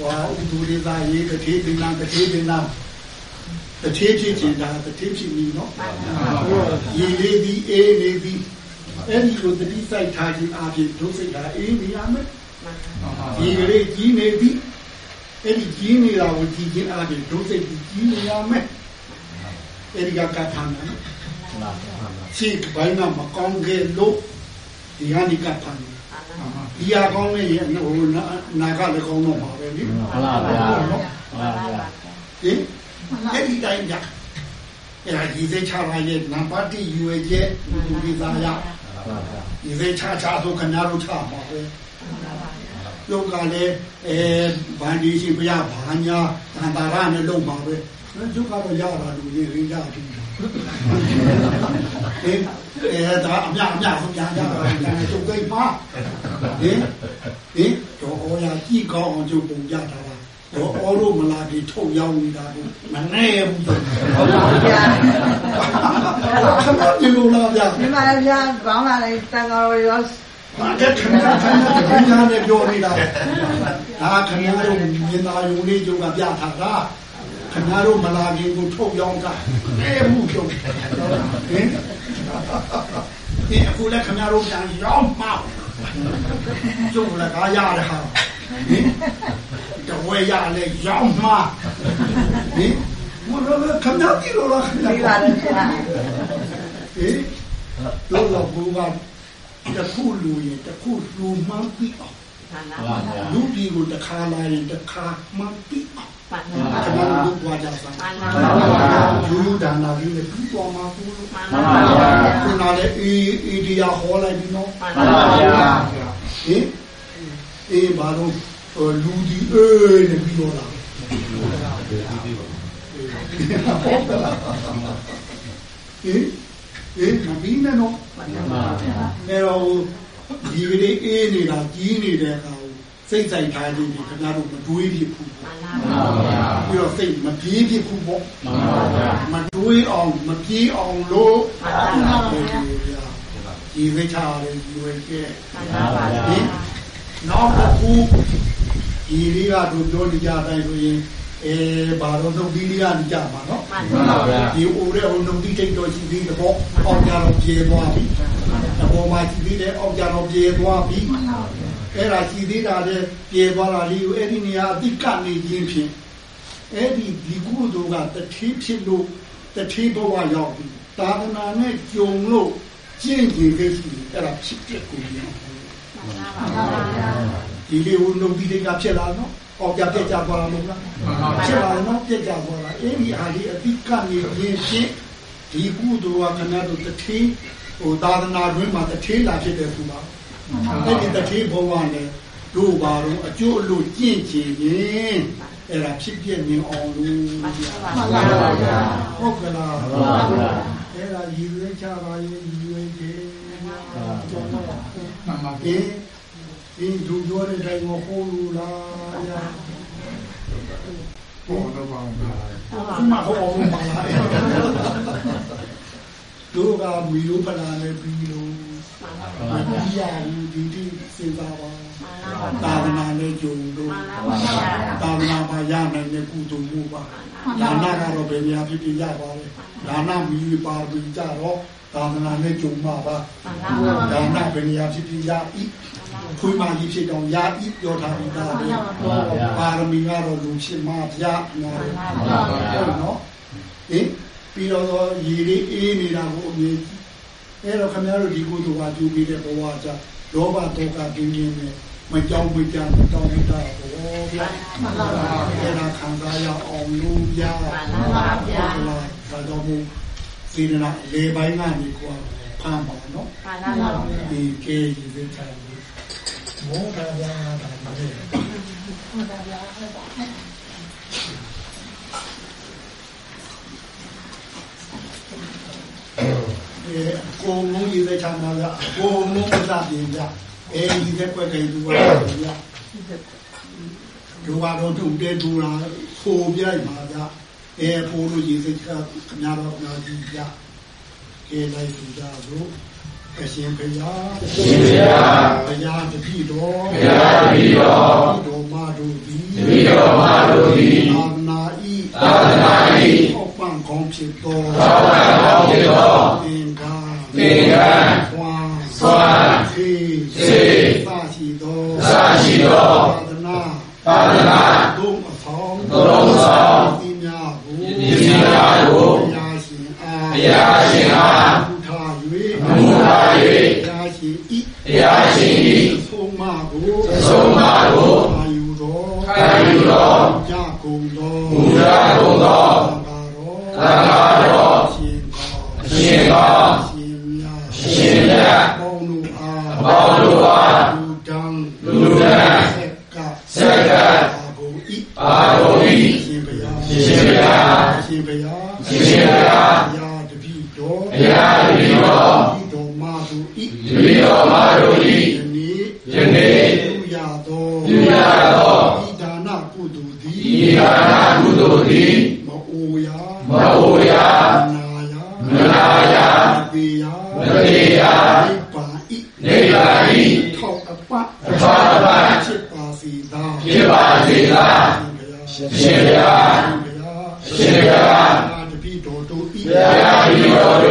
ဝါဥဒူရိသာရေးတစ်ထေးတင်လာတစ်ထေးတင်လာတစ်ထေးဖြစ်ချင်တာတစ်ထေးဖြစ်ပြီနော်ရေလေးဒီအေးလေးဒီအဲ့ဒီလိုတတိစိုက်ထားခြင်းအပြင်ဒုစိတ်တာအေးနေရမယ်ဒီကလေးကြီးနေပြီအဲ့ဒီကြီးနေတာကိုကြည့်ခြင်းအပြင်ဒုစိတ်ကြီးနေရမယ်အဲ့ဒီကကထာနာနော်ဟုတ်ပါဗျာ စိတ်ဘိုင်းမှာမကောင်းခဲ့လို့ဒီဟာနိကဖန်ဒီဟာကောင်းနေရင်ဟိုနာကလည်းကောင်းတော့မှာပဲလေဟုတ်ပါဗျာဟုတ်ပါဗျာဟင်အဲ့ဒီတိုင်းကြအဲ့ဒါဒီစိတ်ချပါရဲ့နံပါတ်1ယူရဲ့ကျက်ဒီဒီသားရဟုတ်ပါဗျာဒီစိတ်ချချဆိုခင်ဗျားတို့ချပါပဲယုတ်ကလည်းအဲဗန္ဒီရှိဘုရားဘာညာတန်တာရနဲ့လုံပါပဲ ယုတ်ကတော့ရတာလူကြီးရင်းကြတယ်ဟင်အဲဒါအမြအမြဆုံးပြန်ကြတာကျုပ်ကိပါဟင်ဟင်တော့ဟောရကြည့်ကောင်းအောင်ကျုပ်ပုံကြတာပါတော့အော်လို့မလာပြီးထုတ်ရောက်နေတာကိုမနဲ့ဘူးတော့ဟုတ်ပါဗျာခဏကြည့်လို့လားဗျာဒီမှာလည်းဗျာကောင်းလာလိုက်တန်တော်ရောဘာကခဏခဏခဏနဲ့ပြောနေတာဒါခင်ဗျားတို့မြင်သာယုံလေးကျုပ်ကပြထားတာ ခင်ဗျားတို့မလာခင်ကိုထုတ်ရောက်တာအဲမှုကျုပ်ဟင်ဒီအခုလည်းခင်ဗျားတို့ပြန်ရောက်မှာကျုပ်လည်းကားရတဲ့ဟာဟင်တဝဲရလဲရောက်မှာဟင်မလို့ခင်ဗျားဒီလိုလားခင်ဗျားဒီပါလေဗျာဟေးလောလောဘူကတခုလူရင်တခုလူမှန်းပြီးအောင်ဟုတ်ပါဗျာလူဒီကိုတစ်ခါလာရင်တစ်ခါမှန်းပြီးအောင် မှန်ခဏလူပွားကြစမ်းပါပါလူဒါနာလေးနဲ့ပြီးပေါ်မှာဘူးလို့မှန်ဟုတ်ပါပါဗျာခုနလည်းအေးအေးဒီယာဟောလိုက်ပြီနော်မှန်ဟုတ်ပါပါဗျာဟင်အေးဘာလို့လူဒီအေးနဲ့ပြီးတော့လာဟင်ဟင်မပြီးနဲ့နော်ဟုတ်ပါဗျာအဲတော့ဒီကလေးအေးနေတာကြီးနေတဲ့အခါကို စိတ်ဆိုင်ထားခြင်းဒီခင်ဗျားတို့မတွေးဖြစ်ဘူးပေါ့ဟုတ်ပါဗျာပြီးတော့စိတ်မပြေးဖြစ်ဘူးပေါ့မှန်ပါဗျာမတွေးအောင်မပြေးအောင်လို့ဒီဝိချာလေးဒီဝိကျဲဟုတ်ပါဗျာဟင်နောက်တစ်ခုဒီလေးကတို့ပြောနေကြတိုင်းဆိုရင်အဲဘာလို့နှုတ်ဒီလေးကနေကြမှာနော်မှန်ပါဟုတ်ပါဗျာဒီအိုရဲဟိုနှုတ်ဒီတိတ်တော်ရှိသေးတဲ့ပေါ့အောက်ကြတော့ပြေသွားပြီအပေါ်မှာရှိသေးတယ်အောက်ကြတော့ပြေသွားပြီ အဲ့ဒါရှိသေးတာလေပြေသွားတာလေးကိုအဲ့ဒီနေရာအတိကနေခြင်းဖြင့်အဲ့ဒီဒီကုသိုလ်ကတတိဖြစ်လို့တတိဘဝရောက်ပြီသာသနာနဲ့ကြုံလို့ကျင့်ကြံခဲ့ရှိတယ်အဲ့ဒါဖြစ်တဲ့ကိုရအောင်ဒီလေးဟိုနှုတ်ဒီလေးကဖြစ်လာနော်အောက်ကြပြက်ကြသွားတာမဟုတ်လားဖြစ်လာတော့ပြက်ကြသွားတာအဲ့ဒီဟာလေးအတိကနေရင်းချင်းဒီကုသိုလ်ကခဏတို့တတိဟိုသာသနာတွင်းမှာတထေးလာဖြစ်တဲ့သူပါ အဲ့ဒီတထေးဘဝနဲ့တို့ပါတော့အကျိုးအလို့ကျင့်ကြည်ရင်အဲ့ဒါဖြစ်ပြမြင်အောင်လို့မှန်ပါဗျာဟုတ်ကလားမှန်ပါဗျာအဲ့ဒါရည်ရွယ်ချပါရဲ့ရည်ရွယ်တယ်မှန်ပါဒီဒီဒုပြောတဲ့တိုင်းကိုဟိုလူလားယာဘောတော့ပါဗျာဒီမှာဟောအောင်ပါလားတို့ကမီလိုပလာနဲ့ပြီးလို့ မပြီးရဘူးဒီဒီစဉ်းစားပါသာသနာနဲ့ကြုံလို့သာသနာမှာရနိုင်တဲ့ကုသိုလ်မှုပါဒါနကတော့ဘယ်နေရာဖြစ်ဖြစ်ရပါလေဒါနမီပါပြီးကြတော့သာသနာနဲ့ကြုံမှာပါဒါနဘယ်နေရာဖြစ်ဖြစ်ရဤခွေးမကြီးဖြစ်တော့ရဤပြောထားပြီးသားပဲပါရမီကတော့လူဖြစ်မှာဗျာနော်ဟုတ်နော်ဟင်ပြီးတော့ရေလေးအေးနေတာကိုအမြင် အဲ့တော့ခင်ဗျားတို့ဒီကုသိုလ်ကကျူပြီးတဲ့ဘဝကြလောဘဒေါကကင်းခြင်းနဲ့မကြောက်မကြမတောင်းတတာဘောဗျာအဲ့ဒါခံစားရအောင်လို့ဗျာဒါတော့မို့စေတနာလေပိုင်းကနေကွာဖမ်းပါနော်ဒီကေဒီစချာမောတာဗျာဒါပဲ အဲကိုငုံကြီးတဲ့ချာမှာဗျာကိုငုံမသားပြင်ဗျာအဲဒီတဲ့ကွက်တယ်သူကဗျာဒုဝါတော့တူတဲ့ဒူလာဖိုးပြိုက်ပါဗျာအဲဖိုးလို့ရေးစိတ်ကခဏတော့နာကြည့်ဗျာကဲလိုက်သူကြလို့အရှင်ဘုရားရှင်ဘုရားဘုရားတပည့်တော်ဘုရားတပည့်တော်တော်မတို့သည်တပည့်တော်မတို့သည်သာသနာဤသာသနာ၏အောက်ပံကောင်းဖြစ်သောသောတာကောင်းဖြစ်သော သင်္ကာသင်္ကာသွမ်းသွမ်းသေသေသာရှိသောသာရှိသောသာသနာသာသနာဒုံအဆောင်သုံးဆောင်ဒီများကိုဒီများကိုဘုရားရှင်အားဘုရားရှင်အားဘုထား ရှင်ဘုရားရှင်ဘုရားရှင်ဘုရားတပည့်တော်တို့ဤဘုရားတပည့်တော်တို့၏